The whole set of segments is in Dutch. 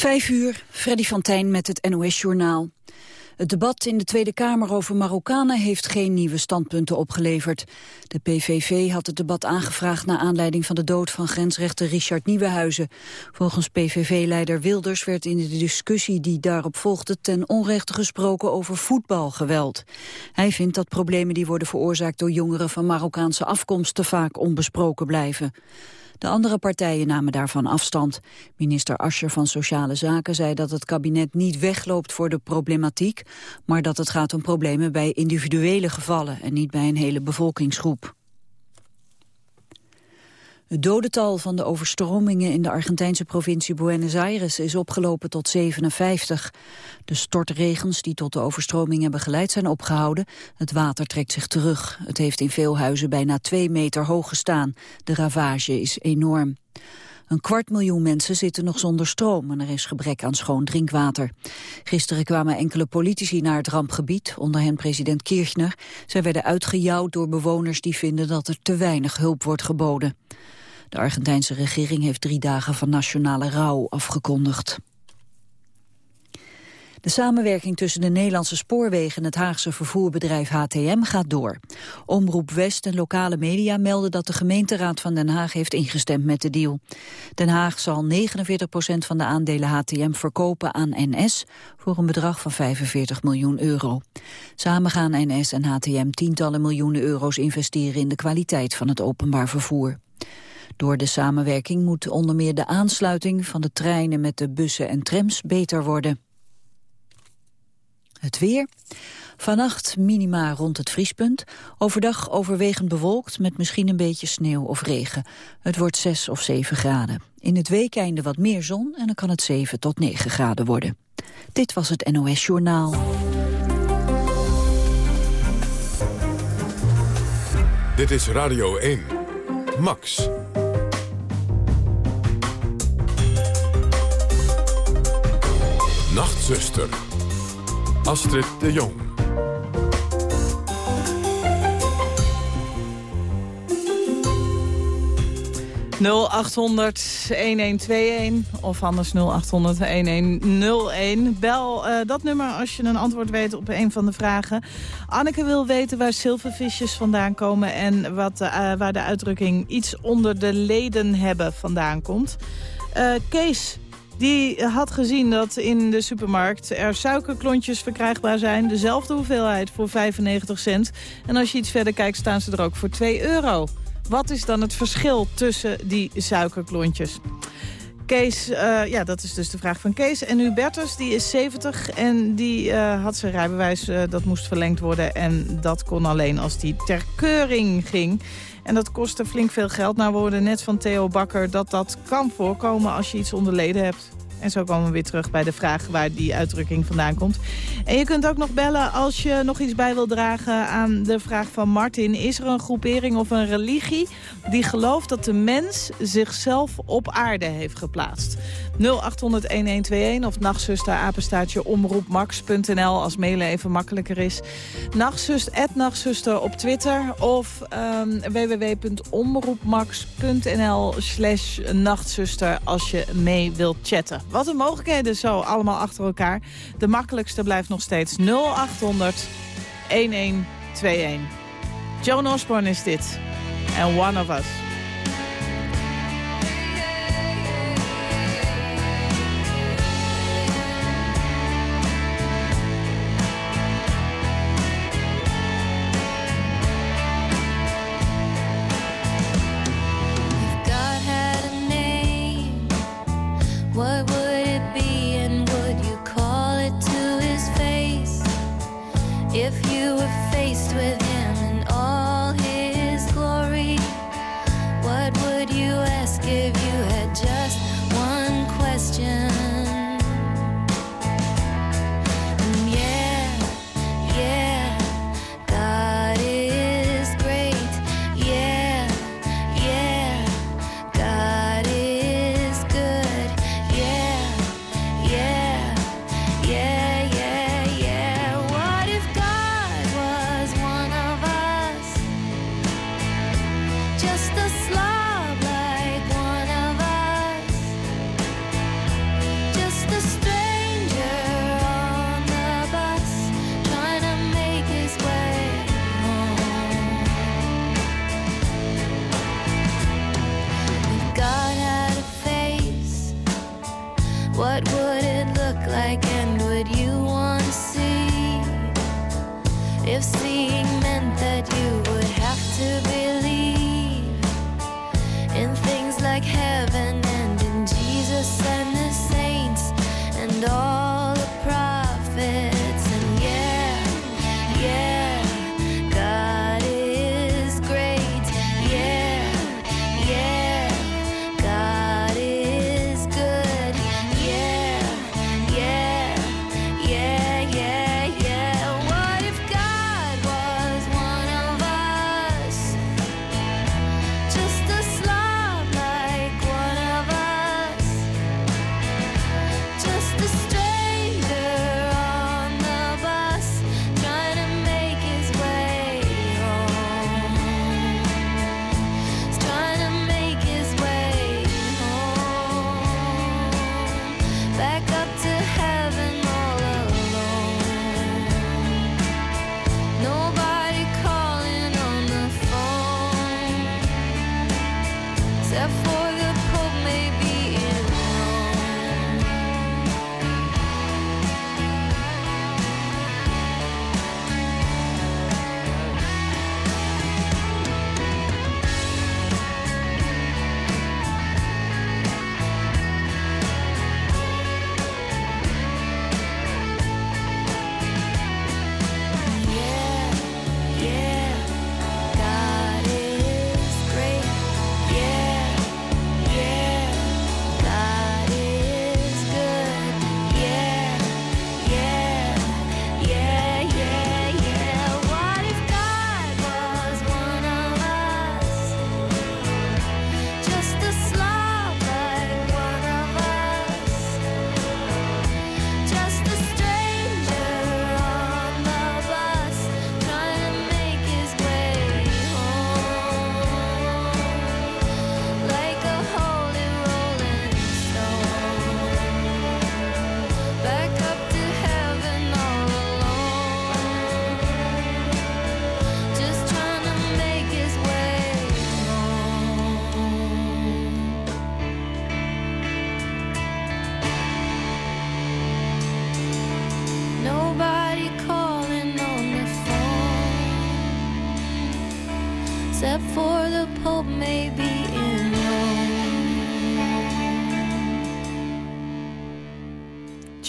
Vijf uur, Freddy van Tijn met het NOS-journaal. Het debat in de Tweede Kamer over Marokkanen heeft geen nieuwe standpunten opgeleverd. De PVV had het debat aangevraagd naar aanleiding van de dood van grensrechter Richard Nieuwenhuizen. Volgens PVV-leider Wilders werd in de discussie die daarop volgde ten onrechte gesproken over voetbalgeweld. Hij vindt dat problemen die worden veroorzaakt door jongeren van Marokkaanse afkomst te vaak onbesproken blijven. De andere partijen namen daarvan afstand. Minister Ascher van Sociale Zaken zei dat het kabinet niet wegloopt voor de problematiek, maar dat het gaat om problemen bij individuele gevallen en niet bij een hele bevolkingsgroep. Het dodental van de overstromingen in de Argentijnse provincie Buenos Aires is opgelopen tot 57. De stortregens die tot de overstroming hebben geleid zijn opgehouden. Het water trekt zich terug. Het heeft in veel huizen bijna twee meter hoog gestaan. De ravage is enorm. Een kwart miljoen mensen zitten nog zonder stroom en er is gebrek aan schoon drinkwater. Gisteren kwamen enkele politici naar het rampgebied, onder hen president Kirchner. Zij werden uitgejouwd door bewoners die vinden dat er te weinig hulp wordt geboden. De Argentijnse regering heeft drie dagen van nationale rouw afgekondigd. De samenwerking tussen de Nederlandse spoorwegen en het Haagse vervoerbedrijf HTM gaat door. Omroep West en lokale media melden dat de gemeenteraad van Den Haag heeft ingestemd met de deal. Den Haag zal 49 procent van de aandelen HTM verkopen aan NS voor een bedrag van 45 miljoen euro. Samen gaan NS en HTM tientallen miljoenen euro's investeren in de kwaliteit van het openbaar vervoer. Door de samenwerking moet onder meer de aansluiting van de treinen met de bussen en trams beter worden. Het weer. Vannacht minima rond het vriespunt. Overdag overwegend bewolkt met misschien een beetje sneeuw of regen. Het wordt 6 of 7 graden. In het weekeinde wat meer zon en dan kan het 7 tot 9 graden worden. Dit was het NOS Journaal. Dit is Radio 1. Max. Nachtzuster. Astrid de Jong. ...0800-1121 of anders 0800-1101. Bel uh, dat nummer als je een antwoord weet op een van de vragen. Anneke wil weten waar zilvervisjes vandaan komen... en wat, uh, waar de uitdrukking iets onder de leden hebben vandaan komt. Uh, Kees die had gezien dat in de supermarkt er suikerklontjes verkrijgbaar zijn. Dezelfde hoeveelheid voor 95 cent. En als je iets verder kijkt staan ze er ook voor 2 euro. Wat is dan het verschil tussen die suikerklontjes? Kees, uh, ja, dat is dus de vraag van Kees. En nu Bertus, die is 70 en die uh, had zijn rijbewijs, uh, dat moest verlengd worden. En dat kon alleen als die ter keuring ging. En dat kostte flink veel geld. Nou, we hoorden net van Theo Bakker dat dat kan voorkomen als je iets onderleden hebt. En zo komen we weer terug bij de vraag waar die uitdrukking vandaan komt. En je kunt ook nog bellen als je nog iets bij wil dragen aan de vraag van Martin. Is er een groepering of een religie die gelooft dat de mens zichzelf op aarde heeft geplaatst? 0800-1121 of nachtzuster apenstaartje omroepmax.nl als mailen even makkelijker is. Nachtzuster, nachtzuster op Twitter of um, www.omroepmax.nl slash nachtzuster als je mee wilt chatten. Wat een mogelijkheden zo allemaal achter elkaar. De makkelijkste blijft nog steeds 0800 1121. Joan Osborne is dit. En One of Us.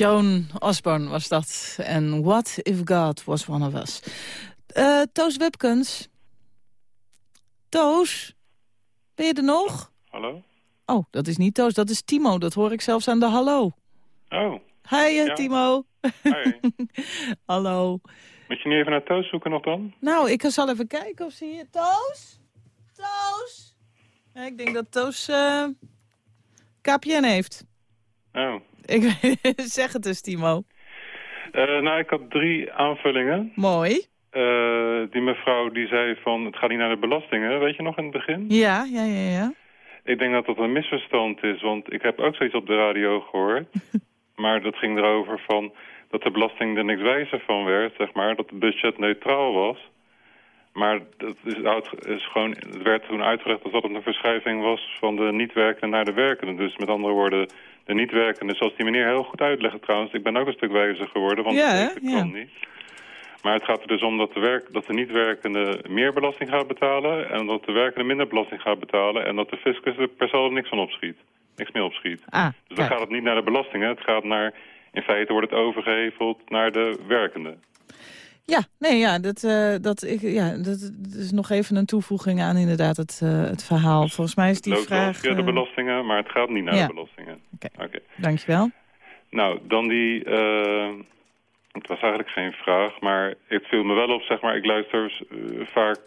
Joan Osborne was dat. En What If God Was One of Us. Eh, Toos Webkens. Toos, ben je er nog? Hallo? Oh, dat is niet Toos, dat is Timo. Dat hoor ik zelfs aan de hallo. Oh, Hi, eh, Ja. Timo. hi. Hallo. Moet je niet even naar Toos zoeken nog dan? Nou, ik zal even kijken of ze hier... Toos? Toos? Ik denk dat Toos eh KPN heeft. Oh. Ik zeg het dus, Timo. Eh, nou, ik had drie aanvullingen. Mooi. Eh, die mevrouw die zei van, het gaat niet naar de belastingen, weet je nog in het begin? Ja, ja, ja, ja. Ik denk dat dat een misverstand is, want ik heb ook zoiets op de radio gehoord. maar dat ging erover van dat de belasting er niks wijzer van werd, zeg maar. Dat het budget neutraal was. Maar dat is, is gewoon, het werd toen uitgelegd alsof het een verschuiving was van de niet-werkende naar de werkende. Dus met andere woorden, de niet-werkende, zoals die meneer heel goed uitlegde trouwens. Ik ben ook een stuk wijzer geworden, want Ja, ik Ja. kan niet. Maar het gaat er dus om dat de, werk, dat de niet-werkende meer belasting gaat betalen... en dat de werkende minder belasting gaat betalen... en dat de fiscus er per saldo niks van opschiet. Niks meer opschiet. Ah, Dus dan kijk. gaat het niet naar de belastingen. Het gaat naar, in feite wordt het overgeheveld naar de werkende. Ja, nee, ja, dat, eh, dat, ik, ja, dat, dat is nog even een toevoeging aan inderdaad het, eh, het verhaal. Volgens mij is die loopt vraag... de eh, belastingen, maar het gaat niet naar ja. de belastingen. Oké. Oké. Dankjewel. Nou, dan die... het was eigenlijk geen vraag, maar het viel me wel op, zeg maar... Ik luister vaak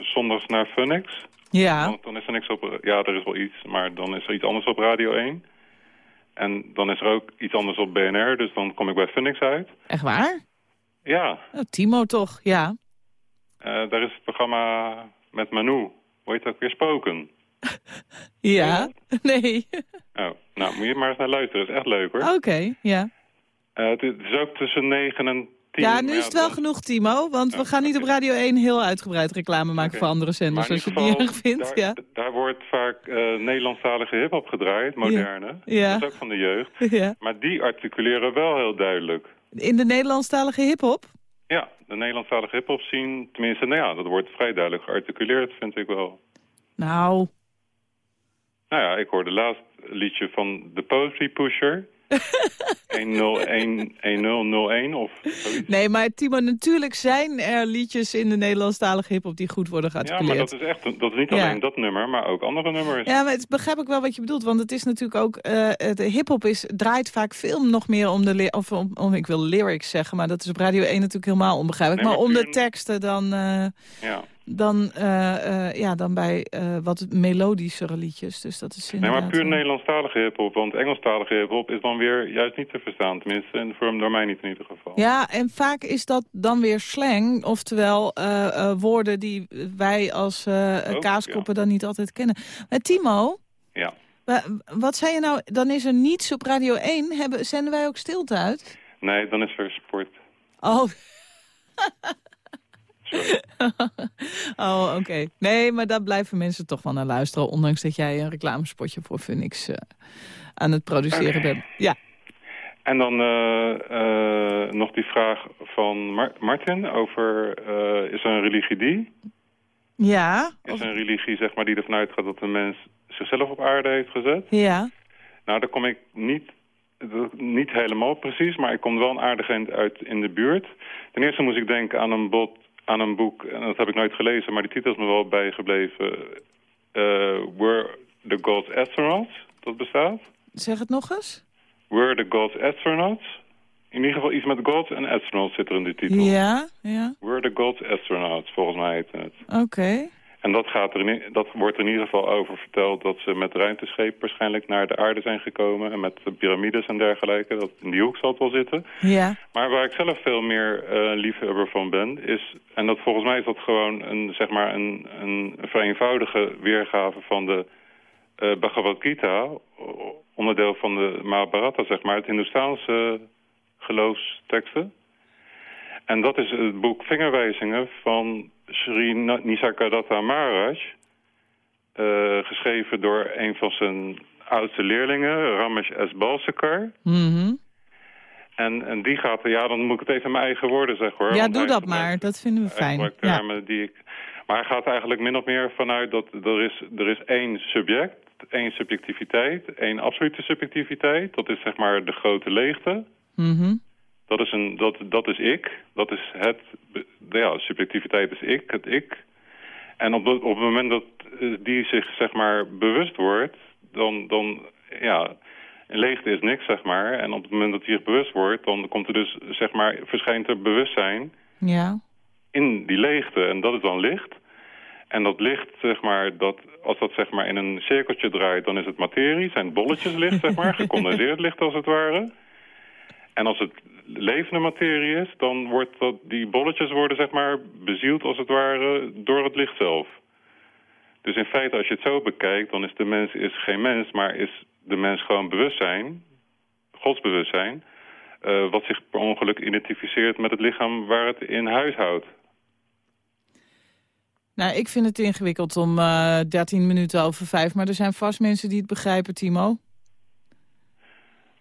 zondags naar Funix. Ja, Want dan is er niks op... Ja, er is wel iets, maar dan is er iets anders op Radio 1. En dan is er ook iets anders op BNR, dus dan kom ik bij Funix uit. echt waar? Ja, Oh, Timo toch, ja. eh, daar is het programma met Manu. Hoe heet dat ook weer? Spoken. Ja, nee. Oh, nou, moet je maar eens naar luisteren. Dat is echt leuk, hoor. Oké, ja. Eh, het is ook tussen 9 en tien. Ja, nu is het wel genoeg, Timo. Want we gaan niet op. Radio 1 heel uitgebreid reclame maken voor andere zenders. Als je het niet erg vindt, daar, ja. daar wordt vaak eh, Nederlandstalige hip-hop gedraaid, moderne. Ja. Dat is ook van de jeugd. ja. Maar die articuleren wel heel duidelijk. In de Nederlandstalige hiphop? Ja, de Nederlandstalige hip-hop zien, tenminste, nou ja, dat wordt vrij duidelijk gearticuleerd, vind ik wel. Nou, Nou ja, ik hoorde laatst een liedje van The Poetry Pusher. 101 1001 of zoiets. nee, maar Timo, natuurlijk zijn er liedjes in de Nederlandstalige hiphop die goed worden Ja, maar gearticuleerd. dat is echt, dat is niet Ja. alleen dat nummer, maar ook andere nummers. Ja, maar het begrijp ik wel wat je bedoelt. Want het is natuurlijk ook... eh de hiphop is, draait vaak veel nog meer om de... Of om, om- ik wil lyrics zeggen, maar dat is op Radio 1 natuurlijk helemaal onbegrijpelijk. Nee, maar, maar om de teksten dan, eh, Ja. Dan, eh, eh, ja, dan bij eh, wat melodischere liedjes. Dus dat is Nee, maar puur Nederlandstalige hip-hop, want Engelstalige hip-hop is dan weer juist niet te verstaan. Tenminste, in de vorm door mij niet in ieder geval. Ja, en vaak is dat dan weer slang. Oftewel woorden die wij als Ook, kaaskoppen dan niet altijd kennen. Maar Timo, Ja. wa- wat zei je nou? Dan is er niets op Radio 1. Hebben, zenden wij ook stilte uit? Nee, dan is er sport. Oh, Sorry. oh oké. Nee, maar daar blijven mensen toch wel naar luisteren. Ondanks dat jij een reclamespotje voor Phoenix eh, aan het produceren bent. Ja, En dan eh, eh, nog die vraag van Mar- Martin over... eh, is er een religie die? ja, Is of- er een religie zeg maar, die ervan uitgaat dat de mens zichzelf op aarde heeft gezet? ja. Nou, daar kom ik niet, niet helemaal precies, maar ik kom wel een aardig eind uit in de buurt. Ten eerste moest ik denken aan een, bot, aan een boek, en dat heb ik nooit gelezen, maar die titel is me wel bijgebleven. Eh Were the Gods Astronauts? Dat bestaat. Zeg het nog eens. Were the Gods Astronauts? In ieder geval iets met gods en astronauts zit er in die titel. Ja, ja, Were the Gods Astronauts, volgens mij heet het. oké. En dat, gaat er in, dat wordt er in ieder geval over verteld dat ze met ruimtescheep waarschijnlijk naar de aarde zijn gekomen. En met de piramides en dergelijke. Dat, in die hoek zal het wel zitten. Ja, Maar waar ik zelf veel meer eh, liefhebber van ben, is... En dat volgens mij is dat gewoon een, zeg maar een, een vereenvoudige weergave van de eh, Bhagavad Gita. Onderdeel van de Mahabharata, zeg maar. Het Hindoestaanse geloofsteksten. En dat is het boek Vingerwijzingen van Sri Nisargadatta Maharaj. eh, geschreven door een van zijn oudste leerlingen, Ramesh S. Balsekar. mhm. En, en die gaat, ja, dan moet ik het even in mijn eigen woorden zeggen hoor. ja doe dat gebruikt- maar. Dat vinden we fijn. Ja. die ik... Maar hij gaat eigenlijk min of meer vanuit dat er is, er is één subject, één subjectiviteit, één absolute subjectiviteit. Dat is zeg maar de grote leegte. Mhm. Dat is, een, dat, dat is ik. Dat is het... Ja, subjectiviteit is ik, het ik. En op, het- op het moment dat eh, die zich, zeg maar, bewust wordt... dan, dan ja... Leegte is niks, zeg maar. En op het moment dat hij zich bewust wordt... dan komt er dus, zeg maar, verschijnt er bewustzijn Ja. in die leegte. En dat is dan licht. En dat licht, zeg maar, dat, als dat zeg maar in een cirkeltje draait... dan is het materie, zijn bolletjes licht, zeg maar. Gecondenseerd licht, als het ware. En als het levende materie is, dan wordt dat, die bolletjes worden zeg maar bezield als het ware door het licht zelf. Dus in feite, als je het zo bekijkt, dan is de mens is geen mens, maar is de mens gewoon bewustzijn, godsbewustzijn, eh, wat zich per ongeluk identificeert met het lichaam waar het in huis houdt. Nou, ik vind het ingewikkeld om eh 13 minuten over vijf. Maar er zijn vast mensen die het begrijpen, Timo.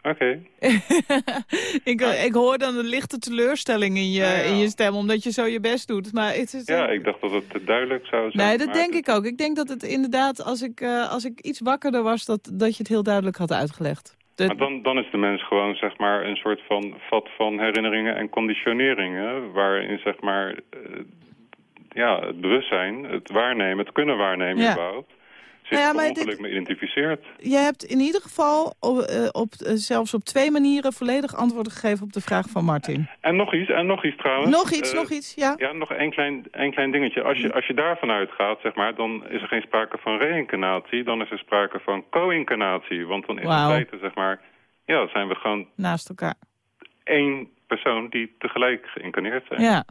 Oké. ik, ik hoor dan een lichte teleurstelling in je, Ja, ja. in je stem, omdat je zo je best doet. Maar het is, Ja, ik dacht dat het duidelijk zou zijn. nee, dat denk het- ik ook. Ik denk dat het inderdaad, als ik, eh, als ik iets wakkerder was, dat, dat je het heel duidelijk had uitgelegd. De- Maar dan, dan is de mens gewoon zeg maar een soort van vat van herinneringen en conditioneringen... waarin zeg maar eh, ja, het bewustzijn, het waarnemen, het kunnen waarnemen überhaupt... zich Nou ja, maar ongeluk dit- mee identificeert. Je hebt in ieder geval op, eh, op, eh, zelfs op twee manieren volledig antwoord gegeven op de vraag van Martin. En nog iets, en nog iets trouwens. Nog iets, Eh, nog iets, ja. Ja, nog één klein, één klein dingetje. Als je, als je daarvan uitgaat, zeg maar, dan is er geen sprake van reïncarnatie. Dan is er sprake van co-incarnatie. Want dan is feite, zeg maar... Ja, zijn we gewoon Naast elkaar. één persoon die tegelijk geïncarneerd zijn. Ja.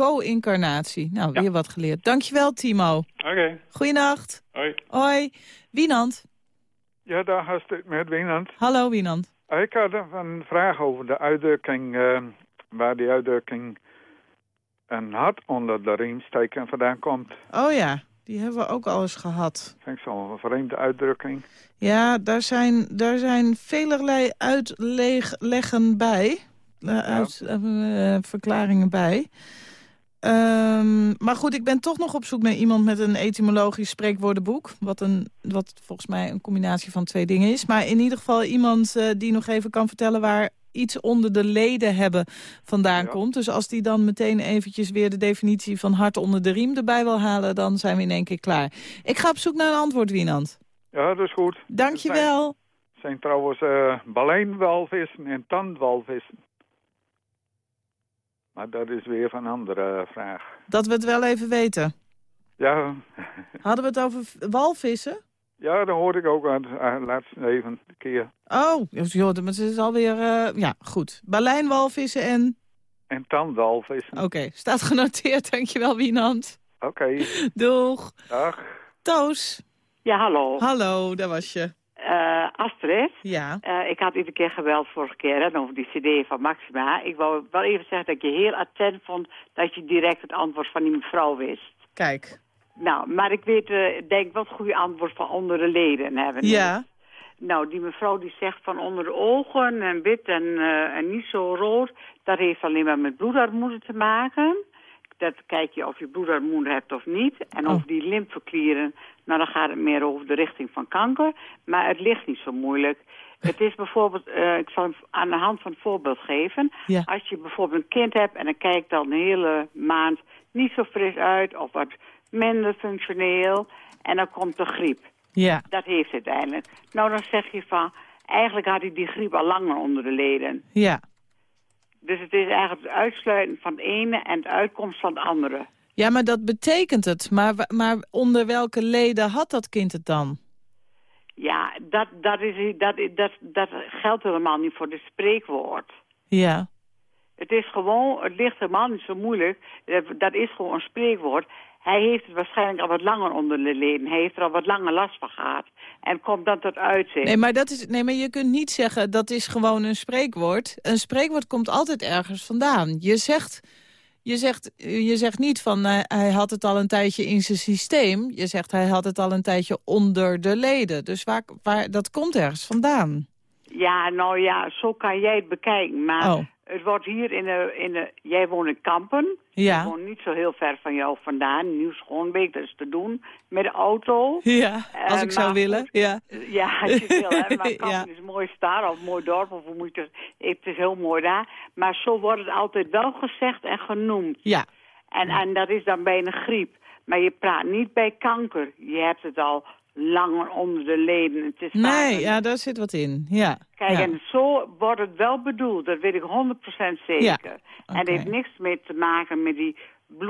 Co-incarnatie. Nou, Ja. weer wat geleerd. Dankjewel, Timo. Oké, Goeienacht. hoi. Hoi. Wienand. Ja, daar gaat het met Wienand. Hallo, Wienand. Ik had een vraag over de uitdrukking... eh, waar die uitdrukking een hart onder de riem steken vandaan komt. Oh ja, die hebben we ook al eens gehad. Vind ik zo'n vreemde uitdrukking. Ja, daar zijn, daar zijn velerlei uitleggen bij. Eh, uit, eh, verklaringen bij. Ehm, maar goed, ik ben toch nog op zoek naar iemand met een etymologisch spreekwoordenboek. Wat, een, wat volgens mij een combinatie van twee dingen is. Maar in ieder geval iemand eh, die nog even kan vertellen waar iets onder de leden hebben vandaan Ja. komt. Dus als die dan meteen eventjes weer de definitie van hart onder de riem erbij wil halen... dan zijn we in één keer klaar. Ik ga op zoek naar een antwoord, Wienand. Ja, dat is goed. Dankjewel. Het zijn trouwens eh baleenwalvissen en tandwalvissen. Maar dat is weer van een andere vraag. Dat we het wel even weten. Ja, Hadden we het over walvissen? ja dat hoorde ik ook aan de laatste even keer. Oh, joh, maar het is alweer... eh, ja, goed. Berlijnwalvissen en... En tandwalvissen. Oké, staat genoteerd. Dankjewel, Wienand. Oké, Doeg. dag. Toos. Ja, hallo. Hallo, daar was je. Eh, Astrid, Ja. eh, ik had iedere keer geweld vorige keer hè, over die cd van Maxima. Ik wou wel even zeggen dat ik je heel attent vond dat je direct het antwoord van die mevrouw wist. Kijk. Nou, maar ik weet, ik denk het goede antwoord van onder de leden hebben. Ja. Nou, die mevrouw die zegt van onder de ogen en wit en, en niet zo rood, dat heeft alleen maar met bloedarmoede te maken. Dat kijk je of je bloedarmoede hebt of niet. En Oh. over die lymfeklieren, nou dan gaat het meer over de richting van kanker. Maar het ligt niet zo moeilijk. Het is bijvoorbeeld, eh, ik zal hem aan de hand van het voorbeeld geven. Ja. Als je bijvoorbeeld een kind hebt en dan kijkt dan de hele maand niet zo fris uit of wat minder functioneel. En dan komt de griep. Ja. Dat heeft het eigenlijk. Nou, dan zeg je van, eigenlijk had hij die griep al langer onder de leden. Ja. Dus het is eigenlijk het uitsluiten van het ene en de uitkomst van het andere. Ja, maar dat betekent het. Maar, maar onder welke leden had dat kind het dan? Ja, dat, dat, is, dat, dat, dat geldt helemaal niet voor het spreekwoord. Ja. Het is gewoon, het ligt helemaal niet zo moeilijk. Dat is gewoon een spreekwoord. Hij heeft het waarschijnlijk al wat langer onder de leden. Hij heeft er al wat langer last van gehad. En komt dan tot uitzicht. Nee, maar, dat is, nee, maar je kunt niet zeggen dat is gewoon een spreekwoord. Een spreekwoord komt altijd ergens vandaan. Je zegt, je zegt, je zegt niet van eh, hij had het al een tijdje in zijn systeem. Je zegt hij had het al een tijdje onder de leden. Dus waar, waar, dat komt ergens vandaan. Ja, nou ja, zo kan jij het bekijken. Maar Oh. Het wordt hier in de, in de... Jij woont in Kampen. Ja. Ik woon niet zo heel ver van jou vandaan. Nieuw Schoonbeek, dat is te doen. Met de auto. Ja, als Eh, ik zou willen. Ja. Ja, als je wil, hè. Maar Kampen Ja. is een mooie stad of een mooi dorp. Of hoe moet je het... Het is heel mooi daar. Maar zo wordt het altijd wel gezegd en genoemd. ja. En, en dat is dan bij een griep. Maar je praat niet bij kanker. Je hebt het al langer onder de leden. Het is Nee, een- ja, daar zit wat in. Ja. Kijk, ja. en zo wordt het wel bedoeld. Dat weet ik 100% zeker. Ja, En het heeft niks mee te maken met die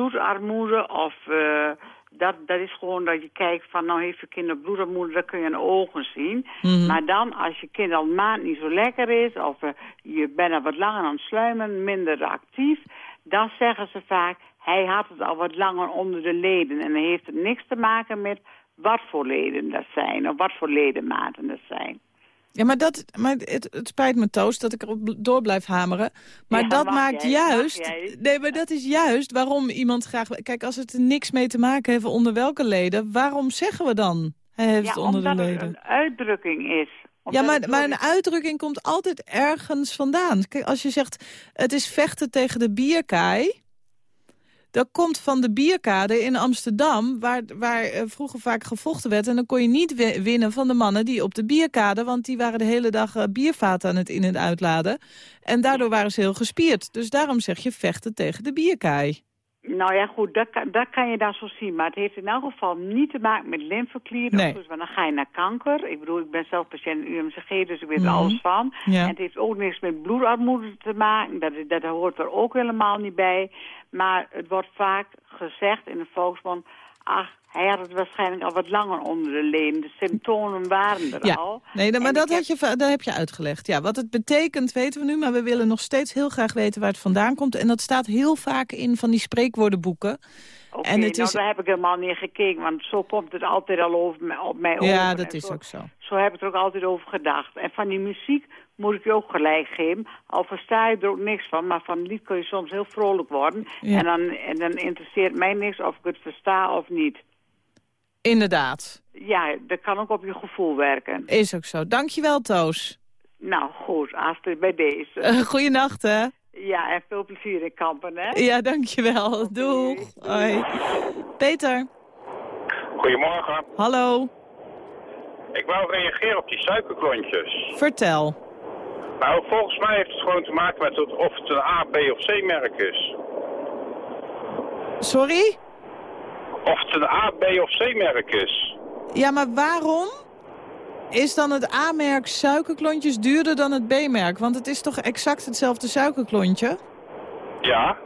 bloedarmoede of... eh, dat, dat is gewoon dat je kijkt van, nou heeft je kind een bloedarmoede, dat kun je aan de ogen zien. Mhm. Maar dan, als je kind al een maand niet zo lekker is, of eh, je bent al wat langer aan het sluimen, minder actief, dan zeggen ze vaak, hij had het al wat langer onder de leden. En dan heeft het niks te maken met wat voor leden dat zijn, of wat voor ledematen dat zijn. Ja, maar, dat, maar het, het spijt me, Toos, dat ik erop door blijf hameren. Maar Ja, dat maakt jij, juist... Nee, maar dat is juist waarom iemand graag... Kijk, als het er niks mee te maken heeft onder welke leden... waarom zeggen we dan hij heeft het onder de omdat het leden? een uitdrukking is. Ja, maar, maar een uitdrukking komt altijd ergens vandaan. Kijk, als je zegt, het is vechten tegen de bierkaai... Dat komt van de bierkade in Amsterdam, waar, waar eh, vroeger vaak gevochten werd. En dan kon je niet wi- winnen van de mannen die op de bierkade... want die waren de hele dag eh, biervaten aan het in- en uitladen. En daardoor waren ze heel gespierd. Dus daarom zeg je vechten tegen de bierkaai. Nou ja, goed, dat kan, dat kan je dan zo zien. Maar het heeft in elk geval niet te maken met lymfeklieren. Nee. dus, want dan ga je naar kanker. Ik bedoel, ik ben zelf patiënt in UMCG, dus ik weet er Mhm. alles van. Ja. En het heeft ook niks met bloedarmoede te maken. Dat, dat hoort er ook helemaal niet bij. Maar het wordt vaak gezegd in de volksmond... ach, hij had het waarschijnlijk al wat langer onder de leden. De symptomen waren er Ja, al. nee, maar En dat, ik heb- had je, dat heb je uitgelegd. Ja, wat het betekent weten we nu, maar we willen nog steeds heel graag weten waar het vandaan komt. En dat staat heel vaak in van die spreekwoordenboeken. Oké, En het nou is- daar heb ik helemaal niet gekeken, want zo komt het altijd al over me- op mij over. Ja, dat is zo, ook zo. Zo heb ik er ook altijd over gedacht. En van die muziek moet ik je ook gelijk geven. Al versta je er ook niks van, maar van lied kun je soms heel vrolijk worden. Ja. En, dan, en dan interesseert mij niks of ik het versta of niet. Inderdaad. Ja, dat kan ook op je gevoel werken. Is ook zo. Dankjewel, Toos. Nou, goed, Astrid, bij deze. Uh, goeienacht, hè? Ja, en veel plezier in kampen, hè? Ja, dankjewel. Doeg. Hoi. Peter, Goedemorgen. hallo. Ik wou reageren op die suikerklontjes. Vertel. Nou, volgens mij heeft het gewoon te maken met het, of het een A, B of C merk is. Sorry? Of het een A, B of C merk is. Ja, maar waarom is dan het A-merk suikerklontjes duurder dan het B-merk? Want het is toch exact hetzelfde suikerklontje? Ja.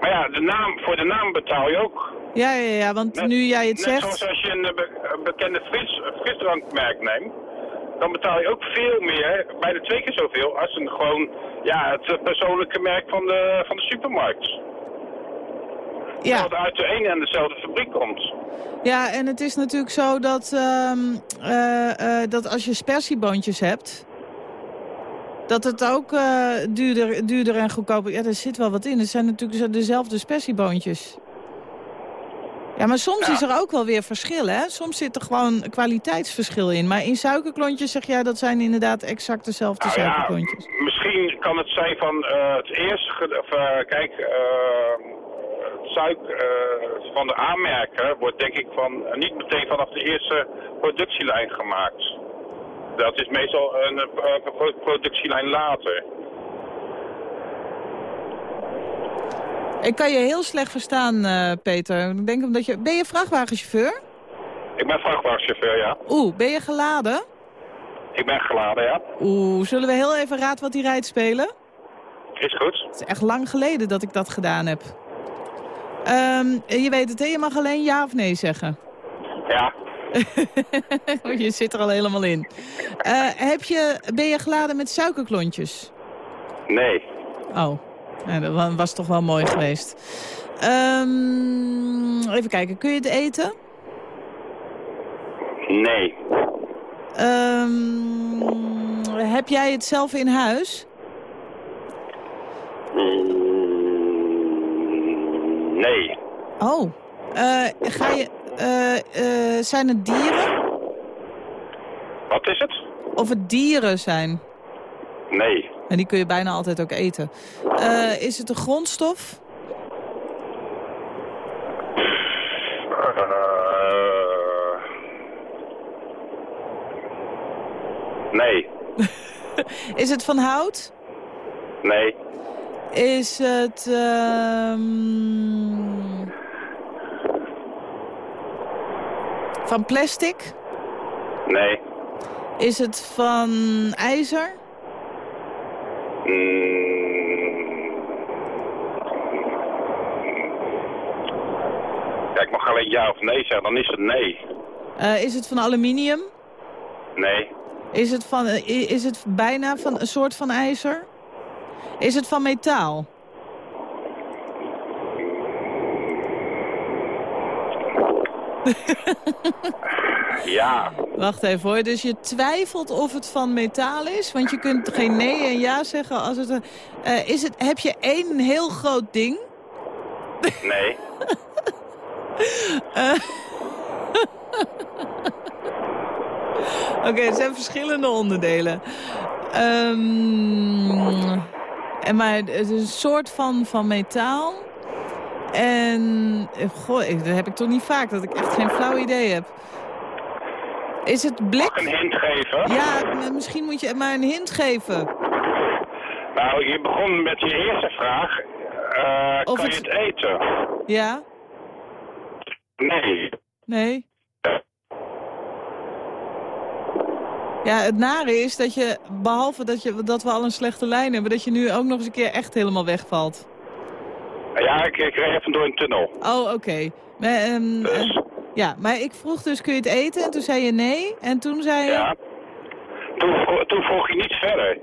Maar ja, de naam, voor de naam betaal je ook. Ja, ja, ja, want Net- nu jij het Net zegt... zoals als je een, eh, be- bekende fris, frisdrankmerk neemt. Dan betaal je ook veel meer, bijna twee keer zoveel, als een gewoon ja, het persoonlijke merk van de, van de supermarkt. Ja. Wat uit de ene en dezelfde fabriek komt. Ja, en het is natuurlijk zo dat, ehm, eh, eh, dat als je spersieboontjes hebt... dat het ook eh, duurder, duurder en goedkoper... Ja, er zit wel wat in. Het zijn natuurlijk dezelfde spersieboontjes. Ja, maar soms Ja. is er ook wel weer verschil, hè? Soms zit er gewoon kwaliteitsverschil in. Maar in suikerklontjes zeg jij, dat zijn inderdaad exact dezelfde Nou suikerklontjes. misschien kan het zijn van het eerste, of, kijk, suiker eh, van de aanmerken wordt denk ik van, eh, niet meteen vanaf de eerste productielijn gemaakt. Dat is meestal een eh, pro- productielijn later. Ik kan je heel slecht verstaan, Peter. Ik denk omdat je... Ben je vrachtwagenchauffeur? Ik ben vrachtwagenchauffeur, ja. Oeh, ben je geladen? Ik ben geladen, ja. Oeh, zullen we heel even raad wat die rijdt spelen? Is goed. Het is echt lang geleden dat ik dat gedaan heb. Ehm, je weet het, hè? Je mag alleen ja of nee zeggen. Ja. je zit er al helemaal in. Eh, heb je, ben je geladen met suikerklontjes? Nee. Oh, dat wa- was toch wel mooi geweest. Ehm, even kijken, kun je het eten? Nee. Ehm, heb jij het zelf in huis? Mm, Nee. Oh, eh, ga je, eh, eh, zijn het dieren? Wat is het? Of het dieren zijn? Nee. En die kun je bijna altijd ook eten. Is het een grondstof? Nee. Is het van hout? Nee. Is het... ehm, van plastic? Nee. Is het van ijzer? Mm. Ja, ik mag alleen ja of nee zeggen, dan is het nee. Eh, is het van aluminium? Nee. Is het, van, eh, is het bijna van een soort van ijzer? Is het van metaal? Ja. Wacht even hoor, dus je twijfelt of het van metaal is? Want je kunt geen nee en ja zeggen als het... een- eh, is het heb je één heel groot ding? Nee. Oké, het zijn verschillende onderdelen. Ehm, en maar het is een soort van, van metaal. En, goh, ik- dat heb ik toch niet vaak, dat ik echt geen flauw idee heb. Is het Mag ik een blik? hint geven? Ja, misschien moet je maar een hint geven. Nou, je begon met je eerste vraag. Of kan het- je het eten? Ja? Nee. Nee? Ja, het nare is dat je, behalve dat, je, dat we al een slechte lijn hebben... dat je nu ook nog eens een keer echt helemaal wegvalt. Ja, ik, ik reed even door een tunnel. Oh, oké. Maar, ehm, Dus, eh, ja, maar ik vroeg dus, kun je het eten? En toen zei je nee. En toen zei je... ja. Toen, toen vroeg je niet verder.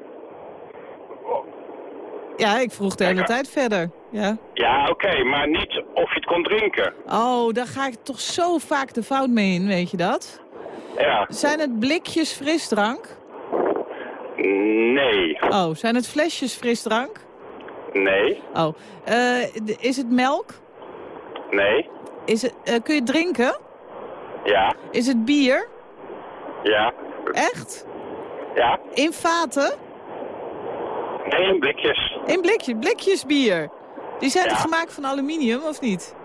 Ja, ik vroeg de hele tijd verder. Ja. Ja, oké, maar niet of je het kon drinken. Oh, daar ga ik toch zo vaak de fout mee in, weet je dat? Ja, Zijn het blikjes frisdrank? nee, Oh, zijn het flesjes frisdrank? nee, Oh, eh, is het melk? nee, Is het, eh, kun je drinken? ja, Is het bier? ja, Echt? ja. In vaten? Nee, in blikjes. In blikjes, blikjes bier. Die zijn Ja. gemaakt van aluminium, of niet?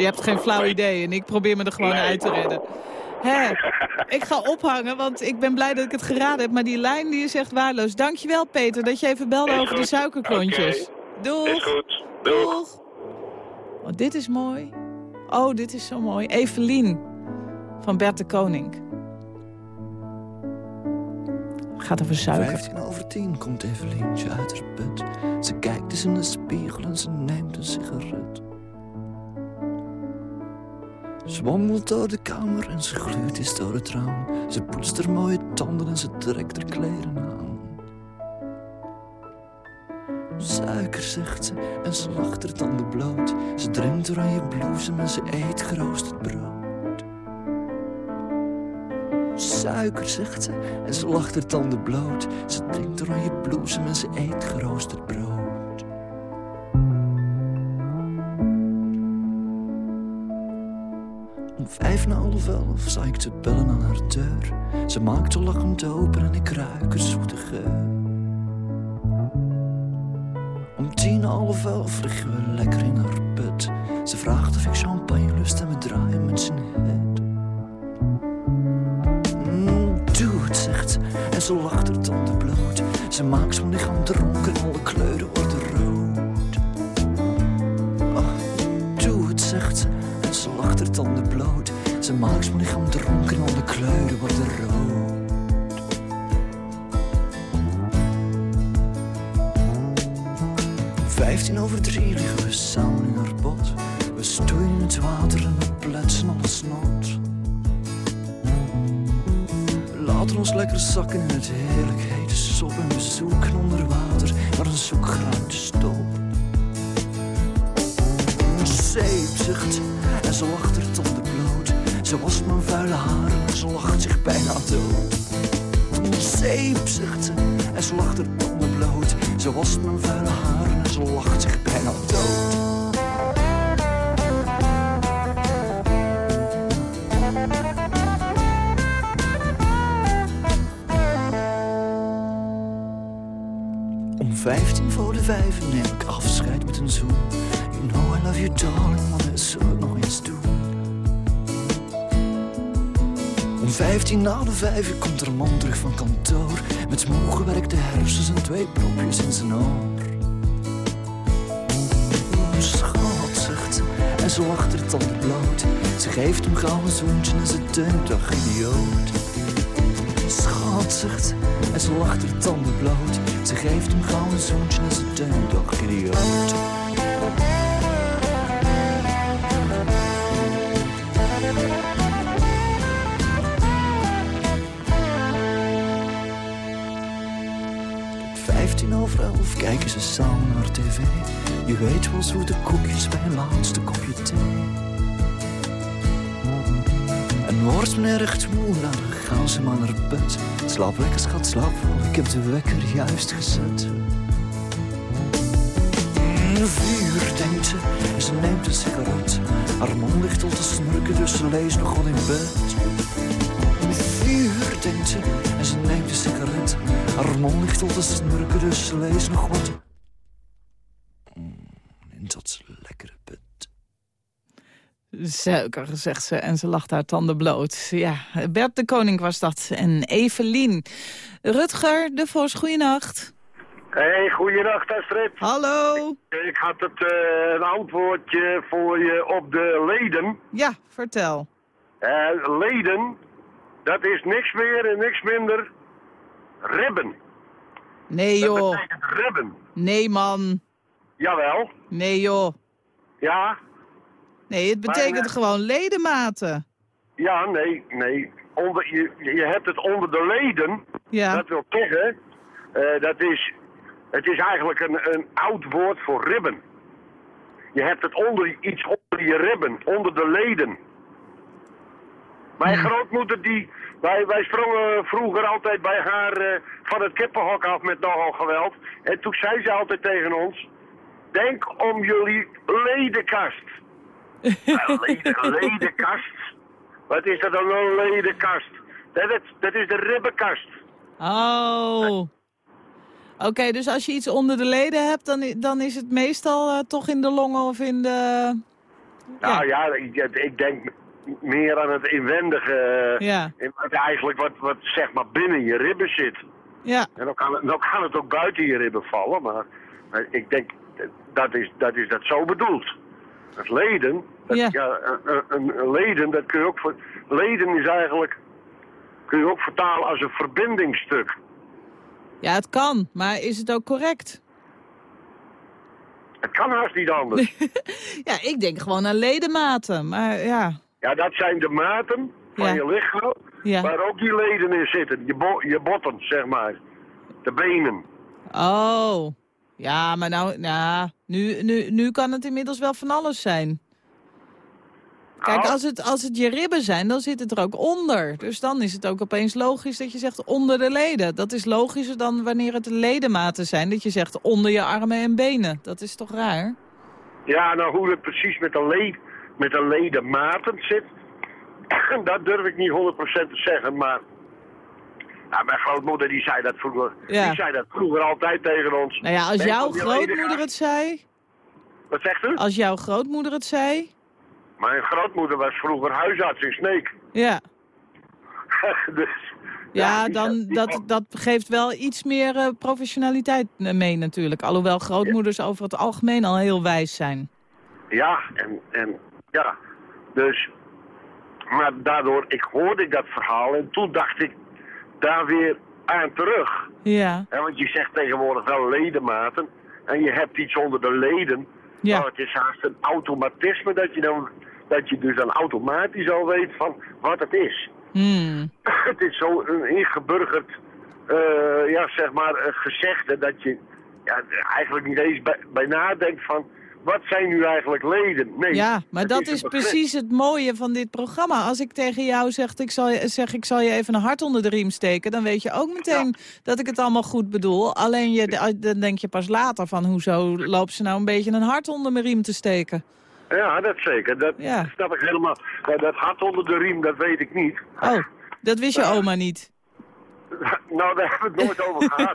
Je hebt geen flauw idee en ik probeer me er gewoon Nee. uit te redden. Hè, ik ga ophangen, want ik ben blij dat ik het geraden heb. Maar die lijn die is echt waardeloos. Dankjewel, Peter, dat je even belde Is over de suikerklontjes. Is Doeg. goed. Doeg. Doeg. Oh, dit is mooi. Oh, dit is zo mooi. Evelien van Bert de Koning. Gaat over suiker. Vijftien over tien komt Evelientje uit haar bed. Ze kijkt eens in de spiegel en ze neemt een sigaret. Ze wandelt door de kamer en ze gluurt eens door het raam. Ze poetst haar mooie tanden en ze trekt haar kleren aan. Suiker, zegt ze, en ze lacht haar tanden bloot. Ze drinkt oranje bloesem en ze eet geroosterd brood. Suiker, zegt ze, en ze lacht haar tanden bloot. Ze drinkt oranje bloesem en ze eet geroosterd brood. Vijf na half elf sta ik te bellen aan haar deur. Ze maakt al lachend open en ik ruik haar zoete geur. Om tien na half elf liggen we lekker in haar bed. Ze vraagt of ik champagne lust en we draaien met z'n head. Mm, doe het, zegt ze, en ze lacht haar tanden bloot. Ze maakt mijn lichaam dronken en alle kleuren worden en ze lacht haar tanden bloot. Ze maakt mijn lichaam dronken en alle kleuren worden rood. Vijftien over drie liggen we samen in haar bad. We stoeien in het water en we pletsen alles. We laten ons lekker zakken in het heerlijk hete sop. En we Ze wast mijn vuile haren en ze lacht zich bijna dood. Zeep, zegt ze, en ze lacht tanden bloot. Ze wast mijn vuile vijftien na de vijf komt er een man terug van kantoor. Met moe gewerkte hersens en twee propjes in zijn oor. Oh, schat, ze, en ze lacht er tanden bloot. Ze geeft hem gauw een zoentje en ze denkt, ach idioot. Schat, ze, en ze lacht er tanden bloot. Ze geeft hem gauw een zoentje en ze denkt, ach idioot. Kijken ze samen naar tv. Je weet wel zoete koekjes bij een laatste kopje thee. En wordt men erg moe, dan gaan ze maar naar bed. Slaap lekker, schat, slaap wel. Ik heb de wekker juist gezet. Vuur, denkt ze, en ze neemt een sigaret. Haar man ligt al te snurken, dus ze leest nog in bed. Vuur, denkt ze, man ligt al te snurken, dus ze leest nog wat. Mm, In dat lekkere bed. Suiker, zegt ze, en ze lacht haar tanden bloot. Ja, Bert de Koning was dat. En Evelien. Rutger de Vos, goeienacht. Hey, goeiedag Astrid. Hallo. Ik had het eh, een antwoordje voor je op de leden. Ja, vertel. Eh, leden, dat is niks meer en niks minder ribben. Nee Dat joh. betekent ribben. Nee man. Jawel. Nee joh. Ja. Nee, het betekent Maar, eh, gewoon ledematen. Ja, nee, nee. Onder, je, je hebt het onder de leden. Ja. Dat wil zeggen, eh, dat is Het is eigenlijk een, een oud woord voor ribben. Je hebt het onder, iets onder je ribben, onder de leden. Mijn grootmoeder, die, wij, wij sprongen vroeger altijd bij haar eh, van het kippenhok af met nogal geweld. En toen zei ze altijd tegen ons, denk om jullie ledenkast. Leden, ledenkast? Wat is dat dan een ledenkast? Dat, is- dat is de ribbenkast. Oh. Oké, dus als je iets onder de leden hebt, dan, dan is het meestal eh, toch in de longen of in de... Nou ja, ik, ik denk meer aan het inwendige. eh, Ja. in eigenlijk wat, wat zeg maar binnen je ribben zit. Ja. En dan kan, het, dan kan het ook buiten je ribben vallen, maar, maar ik denk dat is, dat is dat zo bedoeld. Het leden, dat, Ja. ja. een, leden, dat kun je ook voor, leden is eigenlijk, kun je ook vertalen als een verbindingsstuk. Ja, het kan, maar is het ook correct? Het kan haast niet anders. Ja, ik denk gewoon aan ledematen, maar ja. Ja, dat zijn de maten van Ja. je lichaam, Ja. waar ook die leden in zitten. Je, bo- je botten, zeg maar. De benen. Oh. Ja, maar nou, nou nu, nu, nu kan het inmiddels wel van alles zijn. Kijk, Nou. als het, als het je ribben zijn, dan zit het er ook onder. Dus dan is het ook opeens logisch dat je zegt onder de leden. Dat is logischer dan wanneer het ledematen zijn. Dat je zegt onder je armen en benen. Dat is toch raar? Ja, nou hoe het precies met de, le met de ledematen zit, dat durf ik niet 100% te zeggen, maar... Nou, mijn grootmoeder die zei dat vroeger, Ja. die zei dat vroeger altijd tegen ons. Nou ja, als jouw grootmoeder het zei... Wat zegt u? Als jouw grootmoeder het zei... Mijn grootmoeder was vroeger huisarts in Sneek. Ja, dus, ja dan, dat, dat geeft wel iets meer eh, professionaliteit eh, mee natuurlijk. Alhoewel grootmoeders over het algemeen al heel wijs zijn. Ja, en, en ja, dus... Maar daardoor, ik hoorde ik dat verhaal en toen dacht ik daar weer aan terug. Ja, want je zegt tegenwoordig wel ledematen. En je hebt iets onder de leden. Ja. Nou, het is haast een automatisme dat je, dan, dat je dus dan automatisch al weet van wat het is. hmm. het is zo een ingeburgerd, eh, ja, zeg maar, gezegde dat je ja, eigenlijk niet eens bij, bij nadenkt van wat zijn nu eigenlijk leden. Nee, ja maar dat is precies het mooie van dit programma. Als ik tegen jou zeg ik, zal je, zeg, ik zal je even een hart onder de riem steken... dan weet je ook meteen dat ik het allemaal goed bedoel. Alleen je, dan denk je pas later van hoezo loopt ze nou een beetje een hart onder mijn riem te steken. Ja, dat zeker. Dat Ja. snap ik helemaal. Dat hart onder de riem, dat weet ik niet. Oh, dat wist je oma niet. Nou, daar hebben we het nooit over gehad.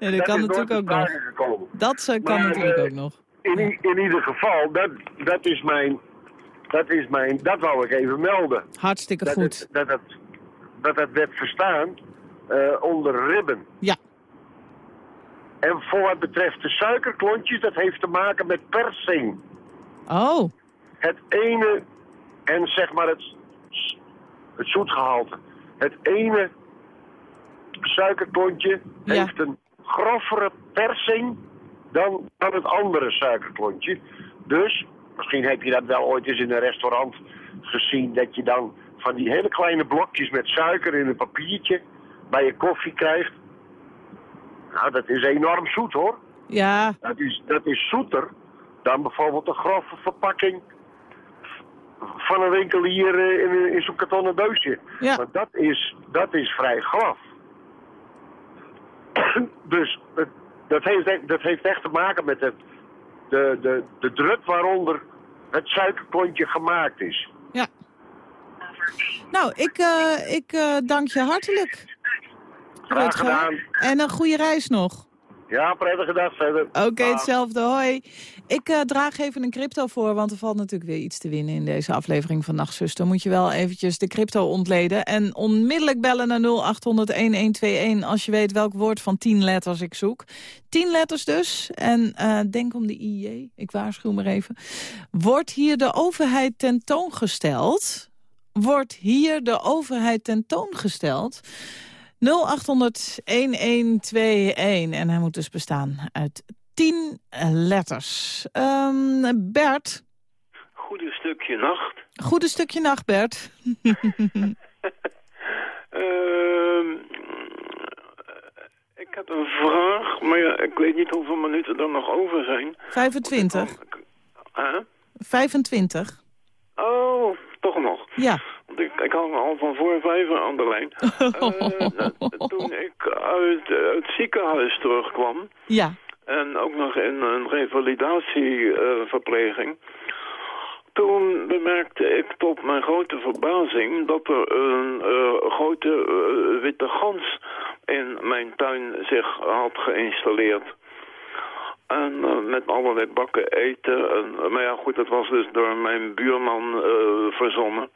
Dat kan natuurlijk ook nog. gekomen. Dat eh, kan Maar, natuurlijk eh, ook nog. In, in ieder geval, dat, dat is mijn... Dat is mijn... Dat wou ik even melden. Hartstikke Dat goed. het, dat, dat het werd verstaan eh, onder ribben. Ja. En voor wat betreft de suikerklontjes, dat heeft te maken met persing. Oh, Het ene, en zeg maar het, het zoetgehalte. Het ene suikerklontje Ja. heeft een groffere persing dan, dan het andere suikerklontje. Dus, misschien heb je dat wel ooit eens in een restaurant gezien, dat je dan van die hele kleine blokjes met suiker in een papiertje bij je koffie krijgt. Nou, dat is enorm zoet hoor. ja. Dat is, dat is zoeter dan bijvoorbeeld een grove verpakking van een winkelier eh, in, in zo'n kartonnen doosje. Ja. Want dat is, dat is vrij grof. dus dat, heeft, echt- dat heeft echt te maken met het, de, de, de druk waaronder het suikerklontje gemaakt is. Ja. Nou, ik, eh, ik eh, dank je hartelijk. Graag gedaan. En een goede reis nog. Ja, prettige dag verder. Oké, hetzelfde. Hoi. Ik eh, draag even een crypto voor, want er valt natuurlijk weer iets te winnen in deze aflevering van Nachtzuster. Moet je wel eventjes de crypto ontleden en onmiddellijk bellen naar 0800-1121 als je weet welk woord van 10 letters ik zoek. 10 letters dus. En eh, denk om de IJ, ik waarschuw maar even. Wordt hier de overheid tentoongesteld? Wordt hier de overheid tentoongesteld? 0800-1121. En hij moet dus bestaan uit 10 letters. Ehm, Bert, Goede stukje nacht. goede stukje nacht, Bert. Ehm, ik heb een vraag, Maar ja, ik weet niet hoeveel minuten er nog over zijn. 25. Huh? 25. Oh, toch nog. Ja. Ik, me al van voor vijf aan de lijn. Eh, toen ik uit het ziekenhuis terugkwam... Ja. En ook nog in een revalidatieverpleging. Toen bemerkte ik tot mijn grote verbazing dat er een eh, grote eh, witte gans in mijn tuin zich had geïnstalleerd. En met allerlei bakken eten. En, maar ja, goed, dat was dus door mijn buurman eh, verzonnen.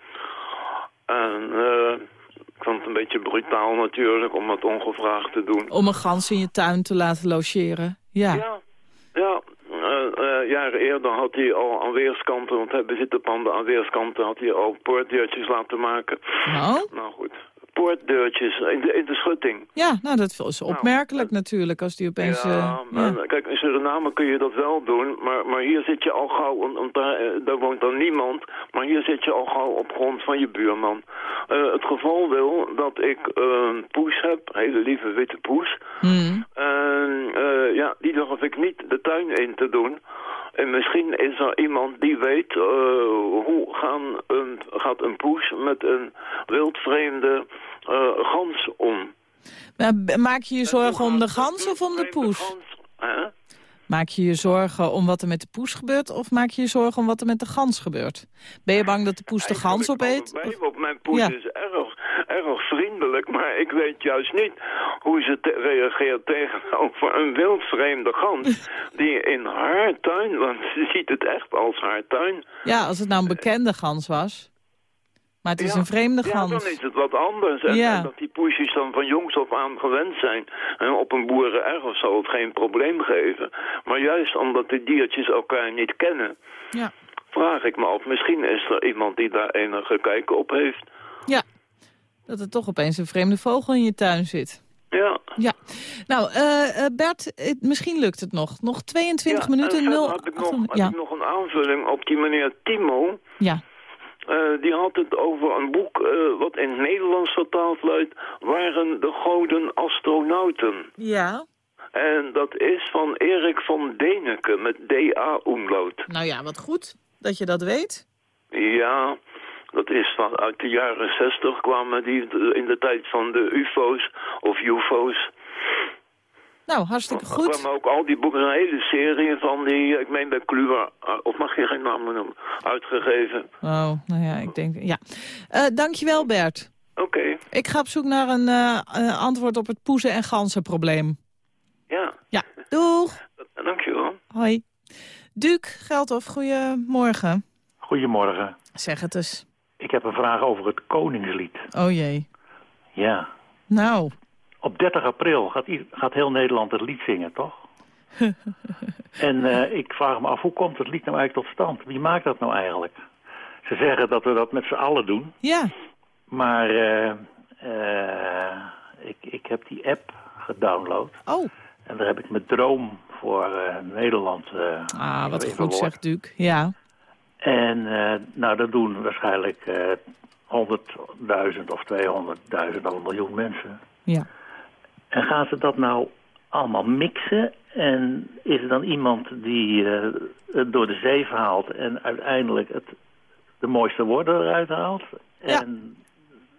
En eh, ik vond het een beetje brutaal natuurlijk om het ongevraagd te doen. Om een gans in je tuin te laten logeren. Ja. Ja, ja. eh, eh, jaren eerder had hij al aan weerskanten, want hij bezit de panden aan weerskanten, had hij al poortdeurtjes laten maken. Oh? Nou goed, poortdeurtjes in de, in de schutting. Ja, nou dat is opmerkelijk natuurlijk als die opeens... Nou, Ja, eh, maar kijk, in Suriname kun je dat wel doen, maar, maar hier zit je al gauw, want daar, eh, daar woont dan niemand, maar hier zit je al gauw op grond van je buurman. Eh, het geval wil dat ik een poes heb, een hele lieve witte poes, en eh, ja, die durf ik niet de tuin in te doen. En misschien is er iemand die weet eh, hoe gaan een, gaat een poes met een wildvreemde eh, gans om. Maar maak je je zorgen om de gans of om de poes? Hè? Maak je je zorgen om wat er met de poes gebeurt... of maak je je zorgen om wat er met de gans gebeurt? Ben je bang dat de poes de gans opeet? Op mijn poes Ja. is erg, erg vriendelijk, maar ik weet juist niet hoe ze te- reageert tegenover een wildvreemde gans die in haar tuin, want ze ziet het echt als haar tuin. Ja, als het nou een bekende gans was. Maar het is Ja, een vreemde Ja, gans. dan is het wat anders. En, Ja. en dat die poesjes dan van jongs af aan gewend zijn. En op een boerenerf zal het geen probleem geven. Maar juist omdat de diertjes elkaar niet kennen... Ja. vraag ik me af, misschien is er iemand die daar enige kijk op heeft. Ja, dat er toch opeens een vreemde vogel in je tuin zit. Ja. Ja, nou eh, eh, Bert, misschien lukt het nog. Nog 22 minuten, en 0... verder had ik, nog, had ja. ik nog een aanvulling op die meneer Timo. ja. Eh, die had het over een boek wat in het Nederlands vertaald luidt... Waren de goden astronauten? Ja. En dat is van Erik van Deneke met D-A-umlaut. Nou ja, wat goed dat je dat weet. Ja, dat is van uit de jaren zestig kwamen die in de tijd van de ufo's of ufo's. Nou, hartstikke Er goed. kwamen ook al die boeken, een hele serie van die, ik meen bij Kluwer, eh, of mag je geen namen noemen, uitgegeven. Oh, nou ja, ik denk... Ja. Eh, dankjewel, Bert. Oké, Ik ga op zoek naar een eh, eh, antwoord op het poezen- en ganzenprobleem. ja, Ja, doeg. dankjewel. Hoi. Duke Geldhof, goedemorgen. Goedemorgen. Zeg het eens. Ik heb een vraag over het Koningslied. Oh jee. Ja. Nou. Op 30 april gaat, gaat heel Nederland het lied zingen, toch? en eh, ik vraag me af, hoe komt het lied nou eigenlijk tot stand? Wie maakt dat nou eigenlijk? Ze zeggen dat we dat met z'n allen doen. Ja. Maar eh, eh, ik, ik heb die app gedownload. Oh. En daar heb ik mijn droom voor Nederland Ah, wat goed zegt Duke. Ja. En eh, nou, dat doen waarschijnlijk eh 100.000 of 200.000 of een miljoen mensen. Ja. En gaan ze dat nou allemaal mixen? En is er dan iemand die eh, het door de zeef haalt en uiteindelijk het, de mooiste woorden eruit haalt? En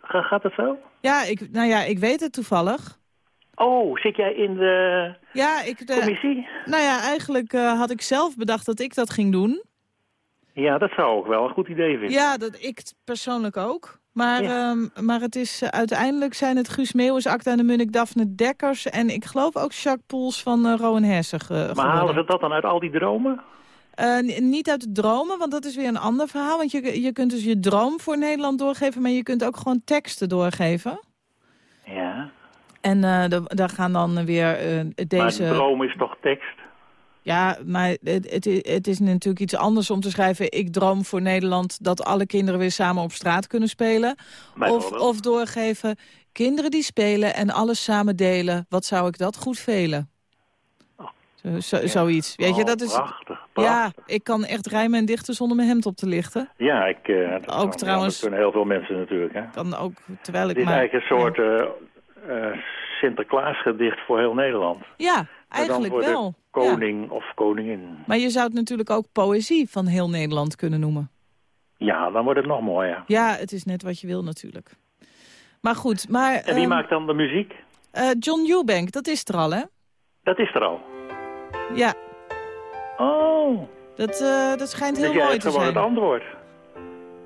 ga- gaat het zo? Ja, ik, nou ja, ik weet het toevallig. Oh, zit jij in de ja, ik, de, commissie? Nou ja, eigenlijk had ik zelf bedacht dat ik dat ging doen. Ja, dat zou ik wel een goed idee vinden. Ja, dat ik persoonlijk ook. Maar, ehm, maar het is, eh, uiteindelijk zijn het Guus Meeuwis, Acta de Munnik, Daphne Dekkers... en ik geloof ook Jacques Poels van uh, Rowan Hersig uh, Maar halen ze dat dan uit al die dromen? Niet uit de dromen, want dat is weer een ander verhaal. Want je, je kunt dus je droom voor Nederland doorgeven... maar je kunt ook gewoon teksten doorgeven. Ja. En daar gaan dan weer deze... Maar droom is toch tekst? Ja, maar het, het, het, is natuurlijk iets anders om te schrijven... ik droom voor Nederland dat alle kinderen weer samen op straat kunnen spelen. Of, of, doorgeven, kinderen die spelen en alles samen delen. Wat zou ik dat goed velen? Oh. Zo, zo, ja. Zoiets. Weet oh, je, dat is, prachtig, prachtig, Ja, ik kan echt rijmen en dichten zonder mijn hemd op te lichten. Ja, ik... Uh, ook trouwens... dat kunnen heel veel mensen natuurlijk, hè? Kan ook, terwijl ik Dit is maar... eigenlijk een soort... Uh, Sinterklaasgedicht voor heel Nederland. Ja, eigenlijk dan wel. koning of koningin. Maar je zou het natuurlijk ook poëzie van heel Nederland kunnen noemen. Ja, dan wordt het nog mooier. Ja, het is net wat je wil natuurlijk. Maar goed, maar... En wie ehm, maakt dan de muziek? eh, John Eubank, dat is er al, hè? Dat is er al. Ja. Oh. Dat, eh, dat schijnt heel dus mooi te gewoon zijn. het antwoord.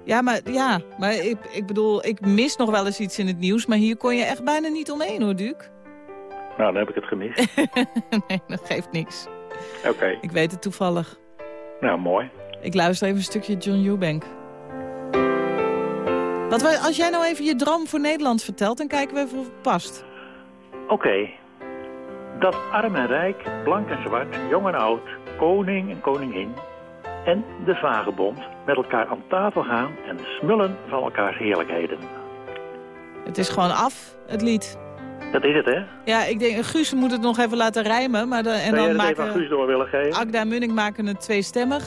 Ja, maar, ja, maar ik, ik bedoel, ik mis nog wel eens iets in het nieuws... maar hier kon je echt bijna niet omheen, hoor, Duke. Nou, dan heb ik het gemist. nee, dat geeft niks. Oké. Ik weet het toevallig. Nou, mooi. Ik luister even een stukje John Eubank. Wat, als jij nou even je droom voor Nederland vertelt... dan kijken we even of het past. Oké. Dat arm en rijk, blank en zwart, jong en oud, koning en koningin... en de vagebond met elkaar aan tafel gaan en smullen van elkaars heerlijkheden. Het is gewoon af, het lied. Dat is het, hè? Ja, ik denk, Guus moet het nog even laten rijmen. Maar de, en dan aan Guus maken door willen geven? Agda en Munnik maken het tweestemmig.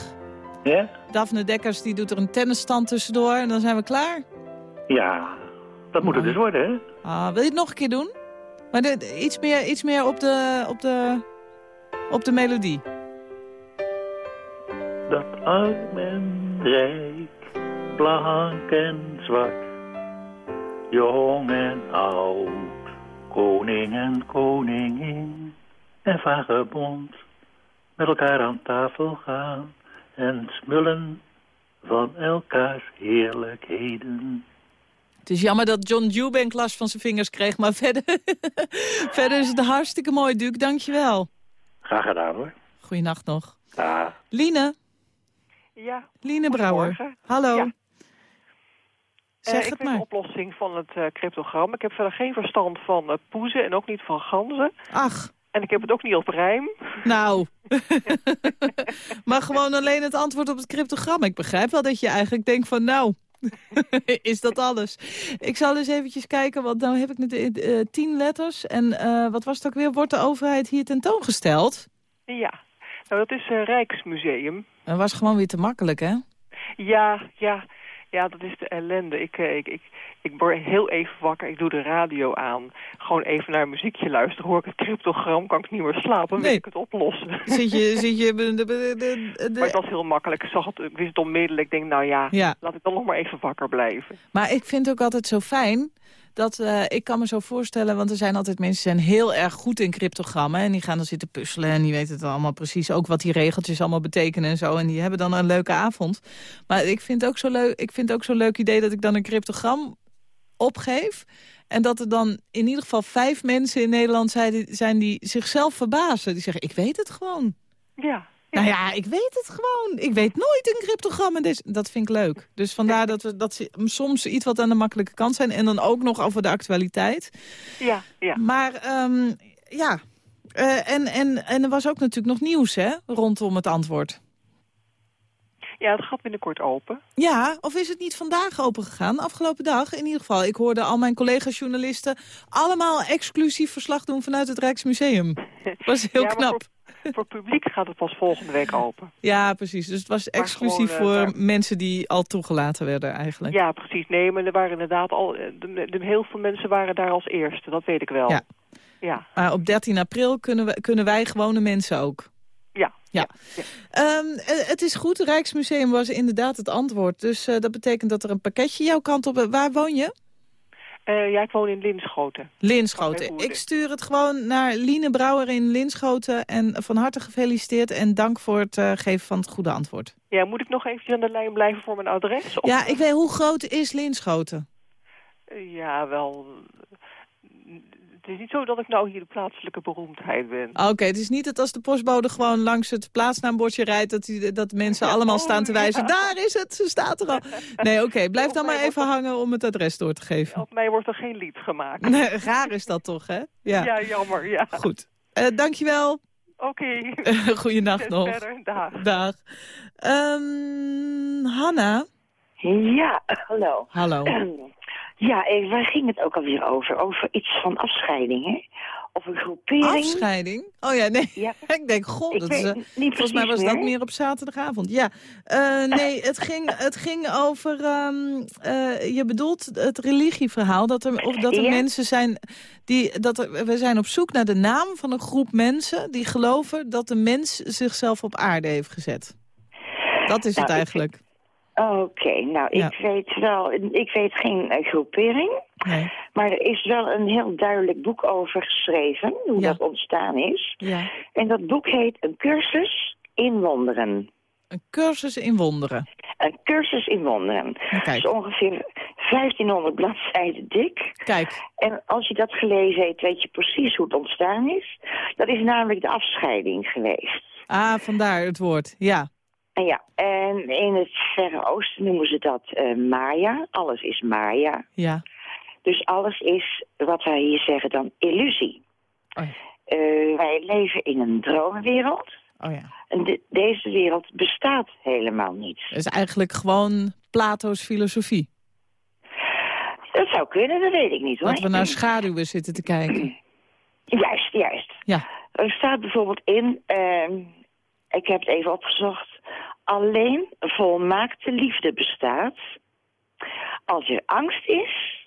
Ja? Daphne Dekkers die doet er een tennisstand tussendoor en dan zijn we klaar. Ja. Dat moet het dus worden, hè? Ah, wil je het nog een keer doen? Maar de- de- iets, meer, iets meer op de, op de, op de melodie. Dat arm en rijk, blank en zwart, jong en oud, koning en koningin en vagebond met elkaar aan tafel gaan en smullen van elkaars heerlijkheden. Het is jammer dat John Eubank last van zijn vingers kreeg, maar verder, verder is het hartstikke mooi, Duke. Dankjewel. Graag gedaan hoor. Goeienacht nog. Ah. Line, Ja, Line Brouwer. Hallo. Ja. Zeg Eh, het ik weet maar. de oplossing van het eh, cryptogram. Ik heb verder geen verstand van eh, poezen en ook niet van ganzen. Ach. En ik heb het ook niet op rijm. Nou. maar gewoon alleen het antwoord op het cryptogram. Ik begrijp wel dat je eigenlijk denkt van nou, is dat alles? Ik zal eens eventjes kijken, want nou heb ik net tien letters. En wat was het ook weer? Wordt de overheid hier tentoongesteld? Ja, nou dat is een Rijksmuseum. Dat was gewoon weer te makkelijk, hè? Ja, ja, ja, dat is de ellende. Ik, eh, ik, ik, ik word heel even wakker, ik doe de radio aan. Gewoon even naar een muziekje luisteren. Hoor ik het cryptogram, kan ik niet meer slapen, dan Nee. wil ik het oplossen. Zit je... Zit je de, de, de, de- Maar het was heel makkelijk. Ik, zag het, ik wist het onmiddellijk. Ik denk, nou ja, Ja. laat ik dan nog maar even wakker blijven. Maar ik vind het ook altijd zo fijn dat eh, ik kan me zo voorstellen, want er zijn altijd mensen die zijn heel erg goed in cryptogrammen en die gaan dan zitten puzzelen en die weten het allemaal precies ook wat die regeltjes allemaal betekenen en zo en die hebben dan een leuke avond. Maar ik vind ook zo leuk, ik vind ook zo'n leuk idee dat ik dan een cryptogram opgeef en dat er dan in ieder geval vijf mensen in Nederland zijn, zijn die zichzelf verbazen. Die zeggen, ik weet het gewoon. Ja. Nou ja, ik weet het gewoon. Ik weet nooit een cryptogram. En dat vind ik leuk. Dus vandaar dat, we, dat ze soms iets wat aan de makkelijke kant zijn. En dan ook nog over de actualiteit. Ja, ja. Maar ehm, ja, Eh, en, en, en er was ook natuurlijk nog nieuws hè, rondom het antwoord. Ja, het gaat binnenkort open. Ja, of is het niet vandaag open gegaan? Afgelopen dag in ieder geval. Ik hoorde al mijn collega-journalisten allemaal exclusief verslag doen vanuit het Rijksmuseum. was heel Ja, knap. Voor, voor publiek gaat het pas volgende week open. Ja, precies. Dus het was Maar exclusief gewoon, eh, voor mensen die al toegelaten werden eigenlijk. Ja, precies. Nee, maar er waren inderdaad al... eh, De, de- heel veel mensen waren daar als eerste. Dat weet ik wel. Ja. Ja. Maar op 13 april kunnen, we, kunnen wij gewone mensen ook. Ja. Ja. Ehm, eh, het is goed, het Rijksmuseum was inderdaad het antwoord. Dus dat betekent dat er een pakketje jouw kant op... Waar woon je? Eh, ja, ik woon in Linschoten. Linschoten. Ik stuur het gewoon naar Line Brouwer in Linschoten. En van harte gefeliciteerd en dank voor het eh, geven van het goede antwoord. Ja, moet ik nog eventjes aan de lijn blijven voor mijn adres? Of- Ja, ik weet hoe groot is Linschoten? Ja, wel... Het is niet zo dat ik nou hier de plaatselijke beroemdheid ben. Ah, Oké, het is niet dat als de postbode gewoon langs het plaatsnaambordje rijdt... dat, die, dat mensen allemaal staan te wijzen. Daar is het, ze staat er al. Nee, oké, blijf dan maar even hangen om het adres door te geven. Op mij wordt er geen lied gemaakt. Nee, raar is dat toch, hè? Ja, Ja, jammer, ja. goed. Eh dankjewel. Oké. Goeienacht nog. Verder, dag. Dag. Ehm, Hanna? Ja, hallo. Hallo. Ja, eh, waar ging het ook alweer over? Over iets van afscheiding, hè? Of een groepering. Afscheiding? Oh ja, nee. ik denk, goh, Ik dat is, eh, niet volgens mij was dat meer. op zaterdagavond. Ja, Eh, nee, het ging, het ging over, ehm, eh, je bedoelt het religieverhaal, dat er, of dat er Ja. mensen zijn, die, dat er, we zijn op zoek naar de naam van een groep mensen die geloven dat de mens zichzelf op aarde heeft gezet. Dat is Nou, het ik- Oké, nou, Ja. ik weet wel, ik weet geen eh, groepering. Nee. Maar er is wel een heel duidelijk boek over geschreven, hoe dat ontstaan is. Ja. En dat boek heet Een cursus in wonderen. Een cursus in wonderen. Een cursus in wonderen. Dat is ongeveer 1500 bladzijden dik. Kijk. En als je dat gelezen heeft, weet je precies hoe het ontstaan is. Dat is namelijk de afscheiding geweest. Ah, vandaar het woord, ja. En ja, en in het Verre Oosten noemen ze dat eh, Maya. Alles is Maya. Ja. Dus alles is, wat wij hier zeggen dan, illusie. Oh Eh, wij leven in een droomwereld. Oh ja. En de- deze wereld bestaat helemaal niet. Het is eigenlijk gewoon Plato's filosofie. Dat zou kunnen, dat weet ik niet hoor. Dat we naar schaduwen zitten te kijken. Juist, juist. Ja. Er staat bijvoorbeeld in, ehm, ik heb het even opgezocht, alleen volmaakte liefde bestaat. Als er angst is,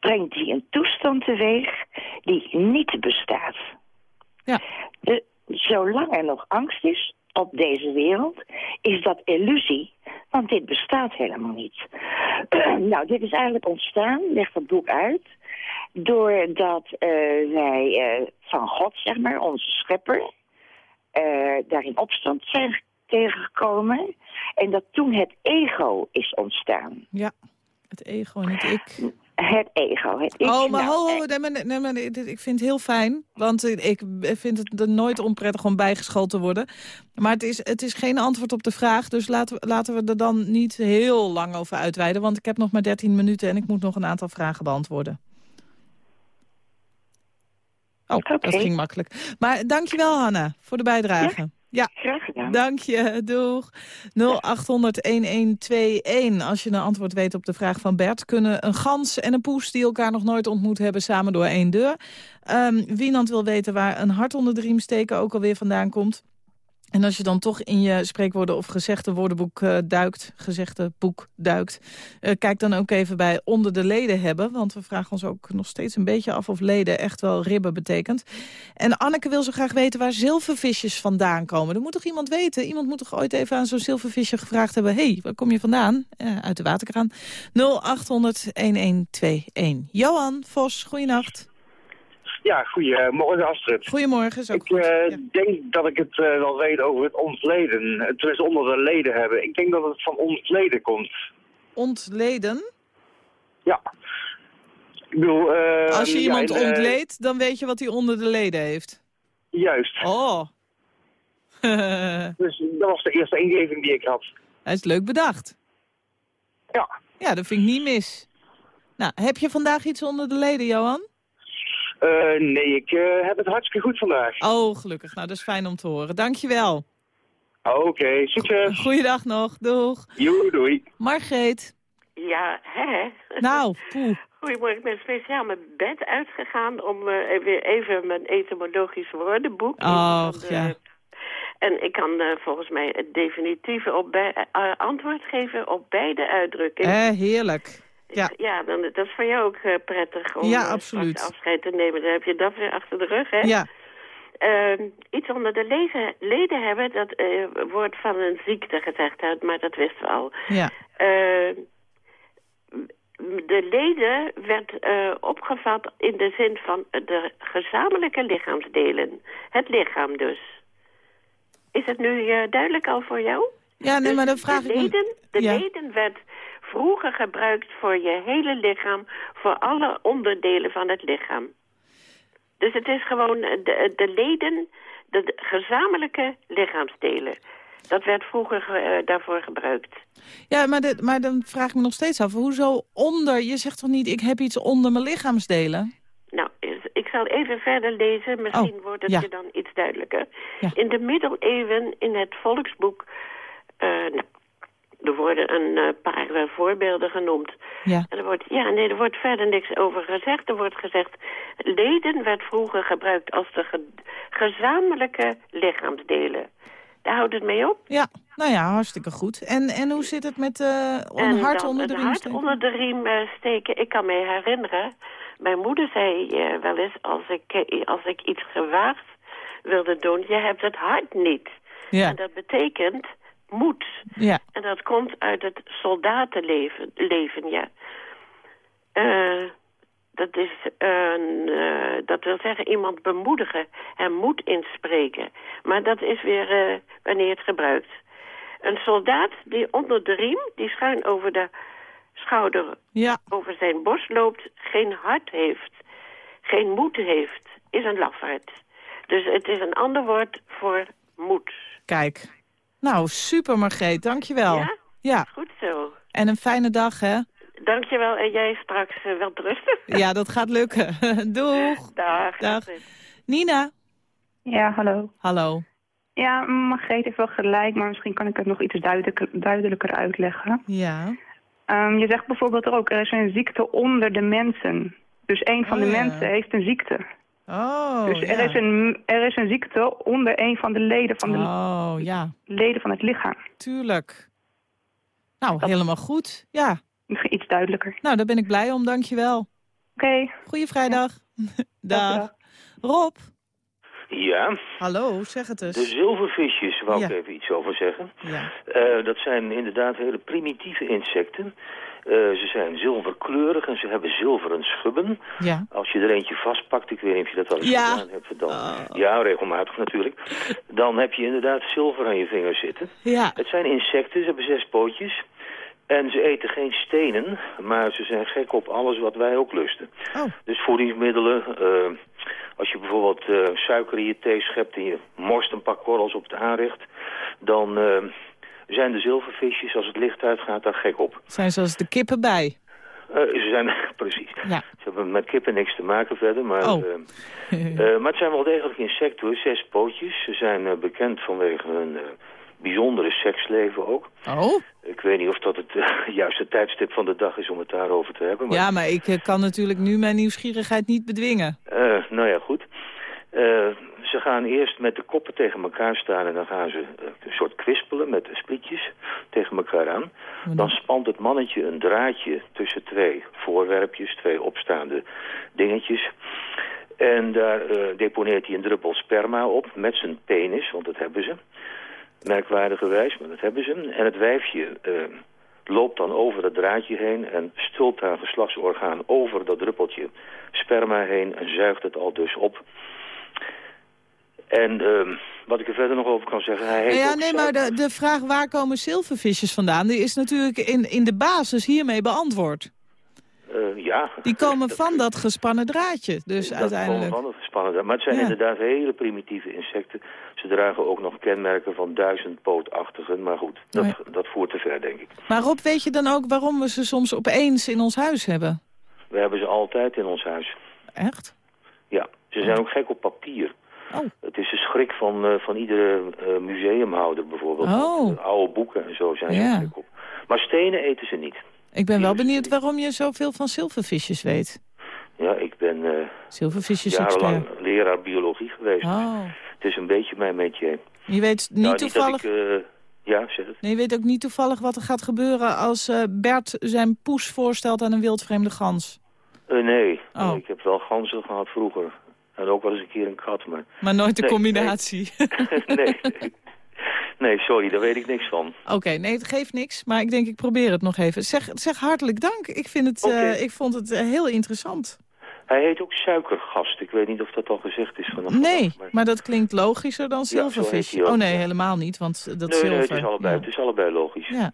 brengt die een toestand teweeg die niet bestaat. Ja. De, zolang er nog angst is op deze wereld, is dat illusie, want dit bestaat helemaal niet. nou, dit is eigenlijk ontstaan, legt dat boek uit, doordat eh, wij eh, van God, zeg maar, onze schepper, eh, daar in opstand zijn tegengekomen. En dat toen het ego is ontstaan. Ja, het ego en het ik. Het ego, het ik. Oh, maar Nou, ho, ho, nee, maar, nee, maar dit- ik vind het heel fijn. Want ik vind het er nooit onprettig om bijgeschoold te worden. Maar het is, het is geen antwoord op de vraag. Dus laten we, laten we er dan niet heel lang over uitweiden. Want ik heb nog maar 13 minuten en ik moet nog een aantal vragen beantwoorden. Oh, dat ging makkelijk. Maar dankjewel, Hanna, voor de bijdrage. Ja, graag gedaan. Dank je, doeg. 0800-1121. Als je een antwoord weet op de vraag van Bert... kunnen een gans en een poes die elkaar nog nooit ontmoet hebben... samen door één deur. Ehm Wienand wil weten waar een hart onder de riem steken ook alweer vandaan komt. En als je dan toch in je spreekwoorden of gezegde woordenboek eh, duikt, gezegde boek duikt, eh, kijk dan ook even bij onder de leden hebben. Want we vragen ons ook nog steeds een beetje af of leden echt wel ribben betekent. En Anneke wil zo graag weten waar zilvervisjes vandaan komen. Er moet toch iemand weten? Iemand moet toch ooit even aan zo'n zilvervisje gevraagd hebben... hey, waar kom je vandaan? Eh, uit de waterkraan. 0800-1121. Johan Vos, goeienacht. Ja, goedemorgen Astrid. Goedemorgen. Ook ik eh, denk dat ik het eh, wel weet over het ontleden. Het is onder de leden hebben. Ik denk dat het van ontleden komt. Ontleden? Ja. Ik bedoel... eh, Als je iemand ontleedt, dan weet je wat hij onder de leden heeft. Juist. Oh. dus dat was de eerste ingeving die ik had. Hij is leuk bedacht. Ja. Ja, dat vind ik niet mis. Nou, heb je vandaag iets onder de leden, Johan? Eh, nee, ik eh, heb het hartstikke goed vandaag. Oh, gelukkig. Nou, dat is fijn om te horen. Dankjewel. Oké, succes. Goeiedag nog. Doeg. Joe, doei. Margreet. Ja, hè? Nou, poeh. Goedemorgen, ik ben speciaal mijn bed uitgegaan om eh, weer even mijn etymologisch woordenboek... De- ja. En ik kan eh, volgens mij het definitieve op antwoord geven op beide uitdrukkingen. Eh, heerlijk. Ja. Ja, dan, dat is voor jou ook eh, prettig om Ja, eh, absoluut. afscheid te nemen. Dan heb je dat weer achter de rug, hè? Ja. Ehm, iets onder de leden, leden hebben, dat eh, wordt van een ziekte gezegd, hè, maar dat wisten we al. Ja. Eh, de leden werd opgevat in de zin van de gezamenlijke lichaamsdelen. Het lichaam dus. Is het nu duidelijk al voor jou? Ja, nee, maar dan vraag de ik me- leden, De leden werd vroeger gebruikt voor je hele lichaam, voor alle onderdelen van het lichaam. Dus het is gewoon eh, de, de leden, de, gezamenlijke lichaamsdelen. Dat werd vroeger eh, daarvoor gebruikt. Ja, maar, de, maar dan vraag ik me nog steeds af, hoezo onder... Je zegt toch niet, ik heb iets onder mijn lichaamsdelen? Nou, ik zal even verder lezen. Misschien Oh, wordt het ja. je dan iets duidelijker. Ja. In de middeleeuwen in het volksboek... eh, nou, er worden een eh, paar eh, voorbeelden genoemd. Ja. En er wordt, ja, nee, er wordt verder niks over gezegd. Er wordt gezegd, leden werd vroeger gebruikt als de ge- gezamenlijke lichaamsdelen. Daar houdt het mee op. Ja, nou ja, hartstikke goed. En, en hoe zit het met eh een En hart onder de riem hart steken? onder de riem steken. Ik kan me herinneren, mijn moeder zei wel eens... Als ik, als ik iets gewaagd wilde doen, je hebt het hart niet. Ja. En dat betekent moed. Ja. En dat komt uit het soldatenleven, leven, ja. Eh, dat, is een, eh, dat wil zeggen iemand bemoedigen en moed inspreken. Maar dat is weer eh, wanneer het gebruikt. Een soldaat die onder de riem, die schuin over de schouder Ja. over zijn borst loopt, geen hart heeft, geen moed heeft, is een lafaard. Dus het is een ander woord voor moed. Kijk. Nou, super Margreet, dankjewel. Ja? Ja. Goed zo. En een fijne dag, hè? Dankjewel en jij straks eh, wel rusten. Ja, dat gaat lukken. Doeg. Dag. Dag. Nina. Ja, hallo. Hallo. Ja, Margreet heeft wel gelijk, maar misschien kan ik het nog iets duidelijker, duidelijker uitleggen. Ja. Ehm, je zegt bijvoorbeeld ook, er is een ziekte onder de mensen. Dus een van Oh, de ja. mensen heeft een ziekte. Oh, dus er, ja. is een, er is een ziekte onder een van de leden van, de, Oh, ja. leden van het lichaam. Tuurlijk. Nou, helemaal goed. Ja. Iets duidelijker. Nou, daar ben ik blij om, dankjewel. Oké. Goeie vrijdag. Dag. Rob. Ja, Hallo, zeg het de eens. zilvervisjes wou ik even iets over zeggen. Ja. Eh, dat zijn inderdaad hele primitieve insecten. Eh, ze zijn zilverkleurig en ze hebben zilveren schubben. Ja. Als je er eentje vastpakt, ik weet niet of je dat wel eens Ja. gedaan hebt, dan, ja, regelmatig natuurlijk, dan heb je inderdaad zilver aan je vingers zitten. Ja. Het zijn insecten, ze hebben zes pootjes. En ze eten geen stenen, maar ze zijn gek op alles wat wij ook lusten. Oh. Dus voedingsmiddelen, eh, als je bijvoorbeeld eh, suiker in je thee schept en je morst een pak korrels op het aanrecht, dan zijn de zilvervisjes, als het licht uitgaat, daar gek op. Zijn zoals de kippen bij. Eh, ze zijn, precies. Ja. Ze hebben met kippen niks te maken verder, maar, Oh. eh, eh, maar het zijn wel degelijk insecten zes pootjes. Ze zijn bekend vanwege hun bijzondere seksleven ook. Oh? Ik weet niet of dat het juiste tijdstip van de dag is om het daarover te hebben. Maar, Ja, maar ik kan natuurlijk nu mijn nieuwsgierigheid niet bedwingen. nou ja, goed. Ze gaan eerst met de koppen tegen elkaar staan en dan gaan ze eh, een soort kwispelen met splietjes tegen elkaar aan. Dan spant het mannetje een draadje tussen twee voorwerpjes, twee opstaande dingetjes. En daar eh, deponeert hij een druppel sperma op met zijn penis, want dat hebben ze. Merkwaardigerwijs, maar dat hebben ze. En het wijfje eh, loopt dan over het draadje heen en stult haar geslachtsorgaan over dat druppeltje sperma heen en zuigt het al dus op. En ehm, wat ik er verder nog over kan zeggen, hij heet Nou ja, nee, maar de, de vraag waar komen zilvervisjes vandaan... die is natuurlijk in, in de basis hiermee beantwoord. Eh, ja. Die komen van dat gespannen draadje, dus Dat uiteindelijk. komen van het spannende. Maar het zijn Ja. inderdaad hele primitieve insecten. Ze dragen ook nog kenmerken van duizendpootachtigen. Maar goed, dat, Nee. dat voert te ver, denk ik. Maar Rob, weet je dan ook waarom we ze soms opeens in ons huis hebben? We hebben ze altijd in ons huis. Echt? Ja, ze zijn ook gek op papier. Oh. Het is de schrik van, eh, van iedere eh, museumhouder bijvoorbeeld. Oh. Eh, Oude boeken en zo zijn Ja. gek op. Maar stenen eten ze niet. Ik ben wel benieuwd waarom je zoveel van zilvervisjes weet. Ja, ik ben eh Zilvervisjes jarenlang leraar biologie geweest. Oh. Het is een beetje mijn métier. Je weet niet Nou, toevallig... ik, ja, zeg het. Nee, je weet ook niet toevallig wat er gaat gebeuren als Bert zijn poes voorstelt aan een wildvreemde gans. Nee, Oh. ik heb wel ganzen gehad vroeger. En ook wel eens een keer een kat, maar... Maar nooit de Nee, combinatie. nee, nee. Nee, sorry, daar weet ik niks van. Oké, nee, het geeft niks. Maar ik denk, ik probeer het nog even. Zeg, zeg hartelijk dank. Ik, vind het, eh, ik vond het eh, heel interessant. Hij heet ook suikergast. Ik weet niet of dat al gezegd is vanaf Nee, vandaag, maar- maar dat klinkt logischer dan zo heet zilvervis. hij ook, oh nee, helemaal niet, want dat nee, zilver... nee, het is allebei, ja. het is allebei logisch. Ja.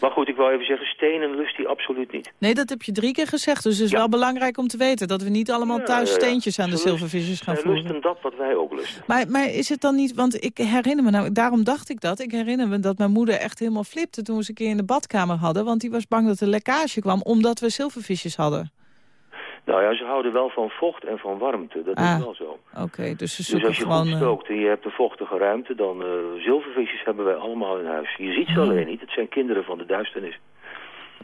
Maar goed, ik wil even zeggen, stenen lust hij absoluut niet. Nee, dat heb je drie keer gezegd. Dus het is wel belangrijk om te weten... dat we niet allemaal thuis ja, ja. steentjes aan de Ze zilvervisjes gaan voeren. lusten dat wat wij ook lusten. Maar, maar is het dan niet, want ik herinner me, nou, daarom dacht ik dat. Ik herinner me dat mijn moeder echt helemaal flipte toen we ze een keer in de badkamer hadden. Want die was bang dat er lekkage kwam, omdat we zilvervisjes hadden. Nou ja, ze houden wel van vocht en van warmte. Dat Ah, is wel zo. Oké, dus ze Dus zoeken als je gewoon... goed eh, stookt en je hebt een vochtige ruimte, dan eh, zilvervisjes hebben wij allemaal in huis. Je ziet ze Oh. alleen niet. Het zijn kinderen van de duisternis.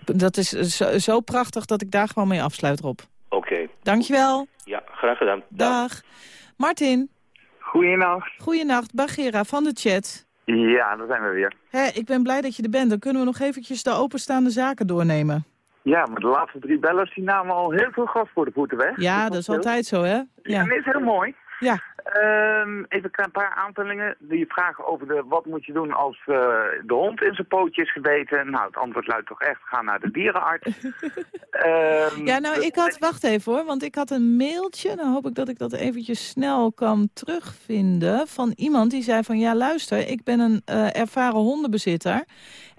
Dat is zo, zo prachtig dat ik daar gewoon mee afsluit, Rob. Oké. Dankjewel. Ja, graag gedaan. Dag. Martin. Goeienacht. Goeienacht. Bagera van de chat. Ja, daar zijn we weer. Hé, ik ben blij dat je er bent. Dan kunnen we nog eventjes de openstaande zaken doornemen. Ja, maar de laatste drie bellers die namen al heel veel gas voor de voeten weg. Ja, dat is altijd zo, hè? Ja, dat is heel mooi. Ja. Ehm, even een paar aanvullingen. Die vragen over de, wat moet je doen als eh, de hond in zijn pootje is gebeten. Nou, het antwoord luidt toch echt, ga naar de dierenarts. Ehm, Ja, nou, ik had, wacht even hoor, want ik had een mailtje, dan hoop ik dat ik dat eventjes snel kan terugvinden, van iemand die zei van, ja luister, ik ben een eh, ervaren hondenbezitter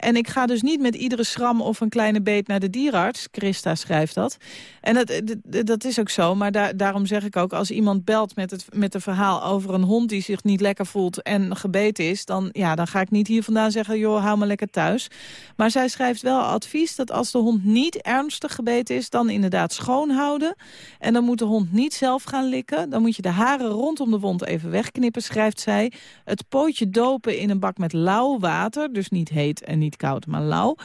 en ik ga dus niet met iedere schram of een kleine beet naar de dierenarts, Christa schrijft dat. En dat, dat- dat is ook zo, maar daar, daarom zeg ik ook, als iemand belt met het, met een verhaal over een hond die zich niet lekker voelt en gebeten is, dan, ja, dan ga ik niet hier vandaan zeggen, joh, hou maar lekker thuis. Maar zij schrijft wel advies dat als de hond niet ernstig gebeten is, dan inderdaad schoonhouden. En dan moet de hond niet zelf gaan likken. Dan moet je de haren rondom de wond even wegknippen, schrijft zij. Het pootje dopen in een bak met lauw water, dus niet heet en niet koud, maar lauw.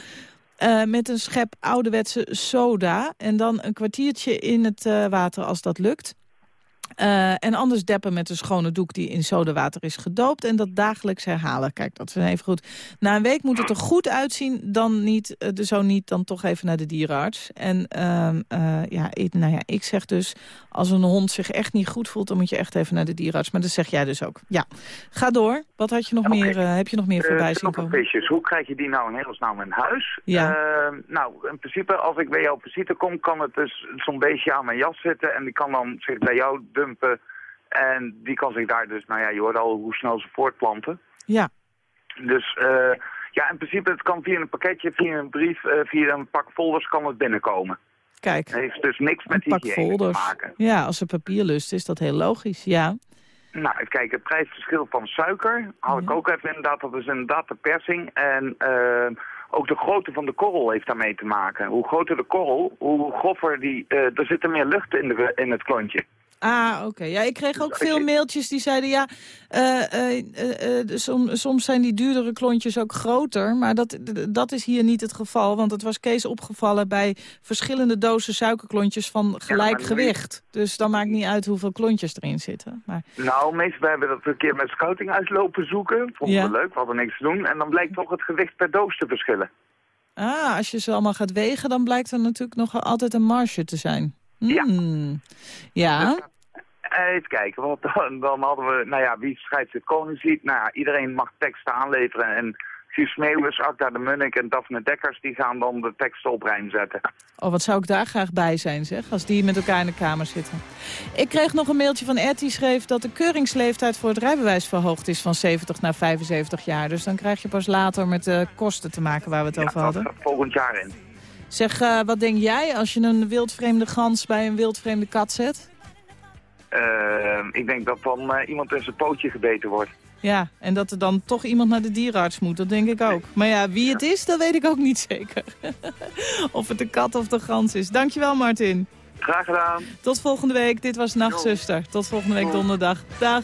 Eh, met een schep ouderwetse soda. En dan een kwartiertje in het eh, water als dat lukt. Eh, en anders deppen met een schone doek die in sodawater is gedoopt. En dat dagelijks herhalen. Kijk, dat is even goed. Na een week moet het er goed uitzien. Dan niet, eh, de zo niet, dan toch even naar de dierenarts. En ehm, eh, ja, ik, nou ja, ik zeg dus, als een hond zich echt niet goed voelt... dan moet je echt even naar de dierenarts. Maar dat zeg jij dus ook. Ja, ga door. Wat had je nog meer, heb je nog meer voorbij zien komen? hoe krijg je die nou in hemelsnaam in huis? Ja. Ehm, nou, in principe, als ik bij jou op visite kom, kan het dus zo'n beestje aan mijn jas zitten. En die kan dan zich bij jou dumpen. En die kan zich daar dus, nou ja, je hoort al hoe snel ze voortplanten. Ja. Dus eh, ja, in principe, het kan via een pakketje, via een brief, eh, via een pak folders kan het binnenkomen. Kijk. Het heeft dus niks met Pak hygiëne te maken. Ja, als er papierlust is dat heel logisch. Ja. Nou, kijken, het prijsverschil van suiker had ik ook even inderdaad, dat is inderdaad de persing. En eh, ook de grootte van de korrel heeft daarmee te maken. Hoe groter de korrel, hoe groffer die, er zit er meer lucht in, de, in het klontje. Ah, oké. Ja, ik kreeg ook veel mailtjes die zeiden... ja, som- soms zijn die duurdere klontjes ook groter... maar dat, dat is hier niet het geval. Want het was Kees opgevallen bij verschillende dozen suikerklontjes... van gelijk gewicht. Dus dan maakt niet uit hoeveel klontjes erin zitten. Maar, Nou, meestal hebben we dat een keer met scouting uitlopen zoeken. Vonden Ja. we leuk, we hadden niks te doen. En dan blijkt toch het gewicht per doos te verschillen. ah, als je ze allemaal gaat wegen... dan blijkt er natuurlijk nog altijd een marge te zijn. Hmm. Ja. Eh, Even kijken, want dan, dan hadden we, nou ja, wie schrijft het koningslied? Nou ja, iedereen mag teksten aanleveren. En Guus Meeuwis, Akda de Munnik en Daphne Dekkers, die gaan dan de teksten op rijm zetten. Oh, wat zou ik daar graag bij zijn, zeg, als die met elkaar in de kamer zitten. Ik kreeg nog een mailtje van Ed, die schreef dat de keuringsleeftijd voor het rijbewijs verhoogd is van 70 naar 75 jaar. Dus dan krijg je pas later met de kosten te maken waar we het over hadden. Volgend jaar in. Zeg, eh, wat denk jij als je een wildvreemde gans bij een wildvreemde kat zet? Eh, ik denk dat dan eh, iemand in zijn pootje gebeten wordt. Ja, en dat er dan toch iemand naar de dierenarts moet, dat denk ik ook. Maar ja, wie het is, dat weet ik ook niet zeker. of het de kat of de gans is. Dankjewel, Martin. Graag gedaan. Tot volgende week. Dit was Nachtzuster. Tot volgende week donderdag. Dag.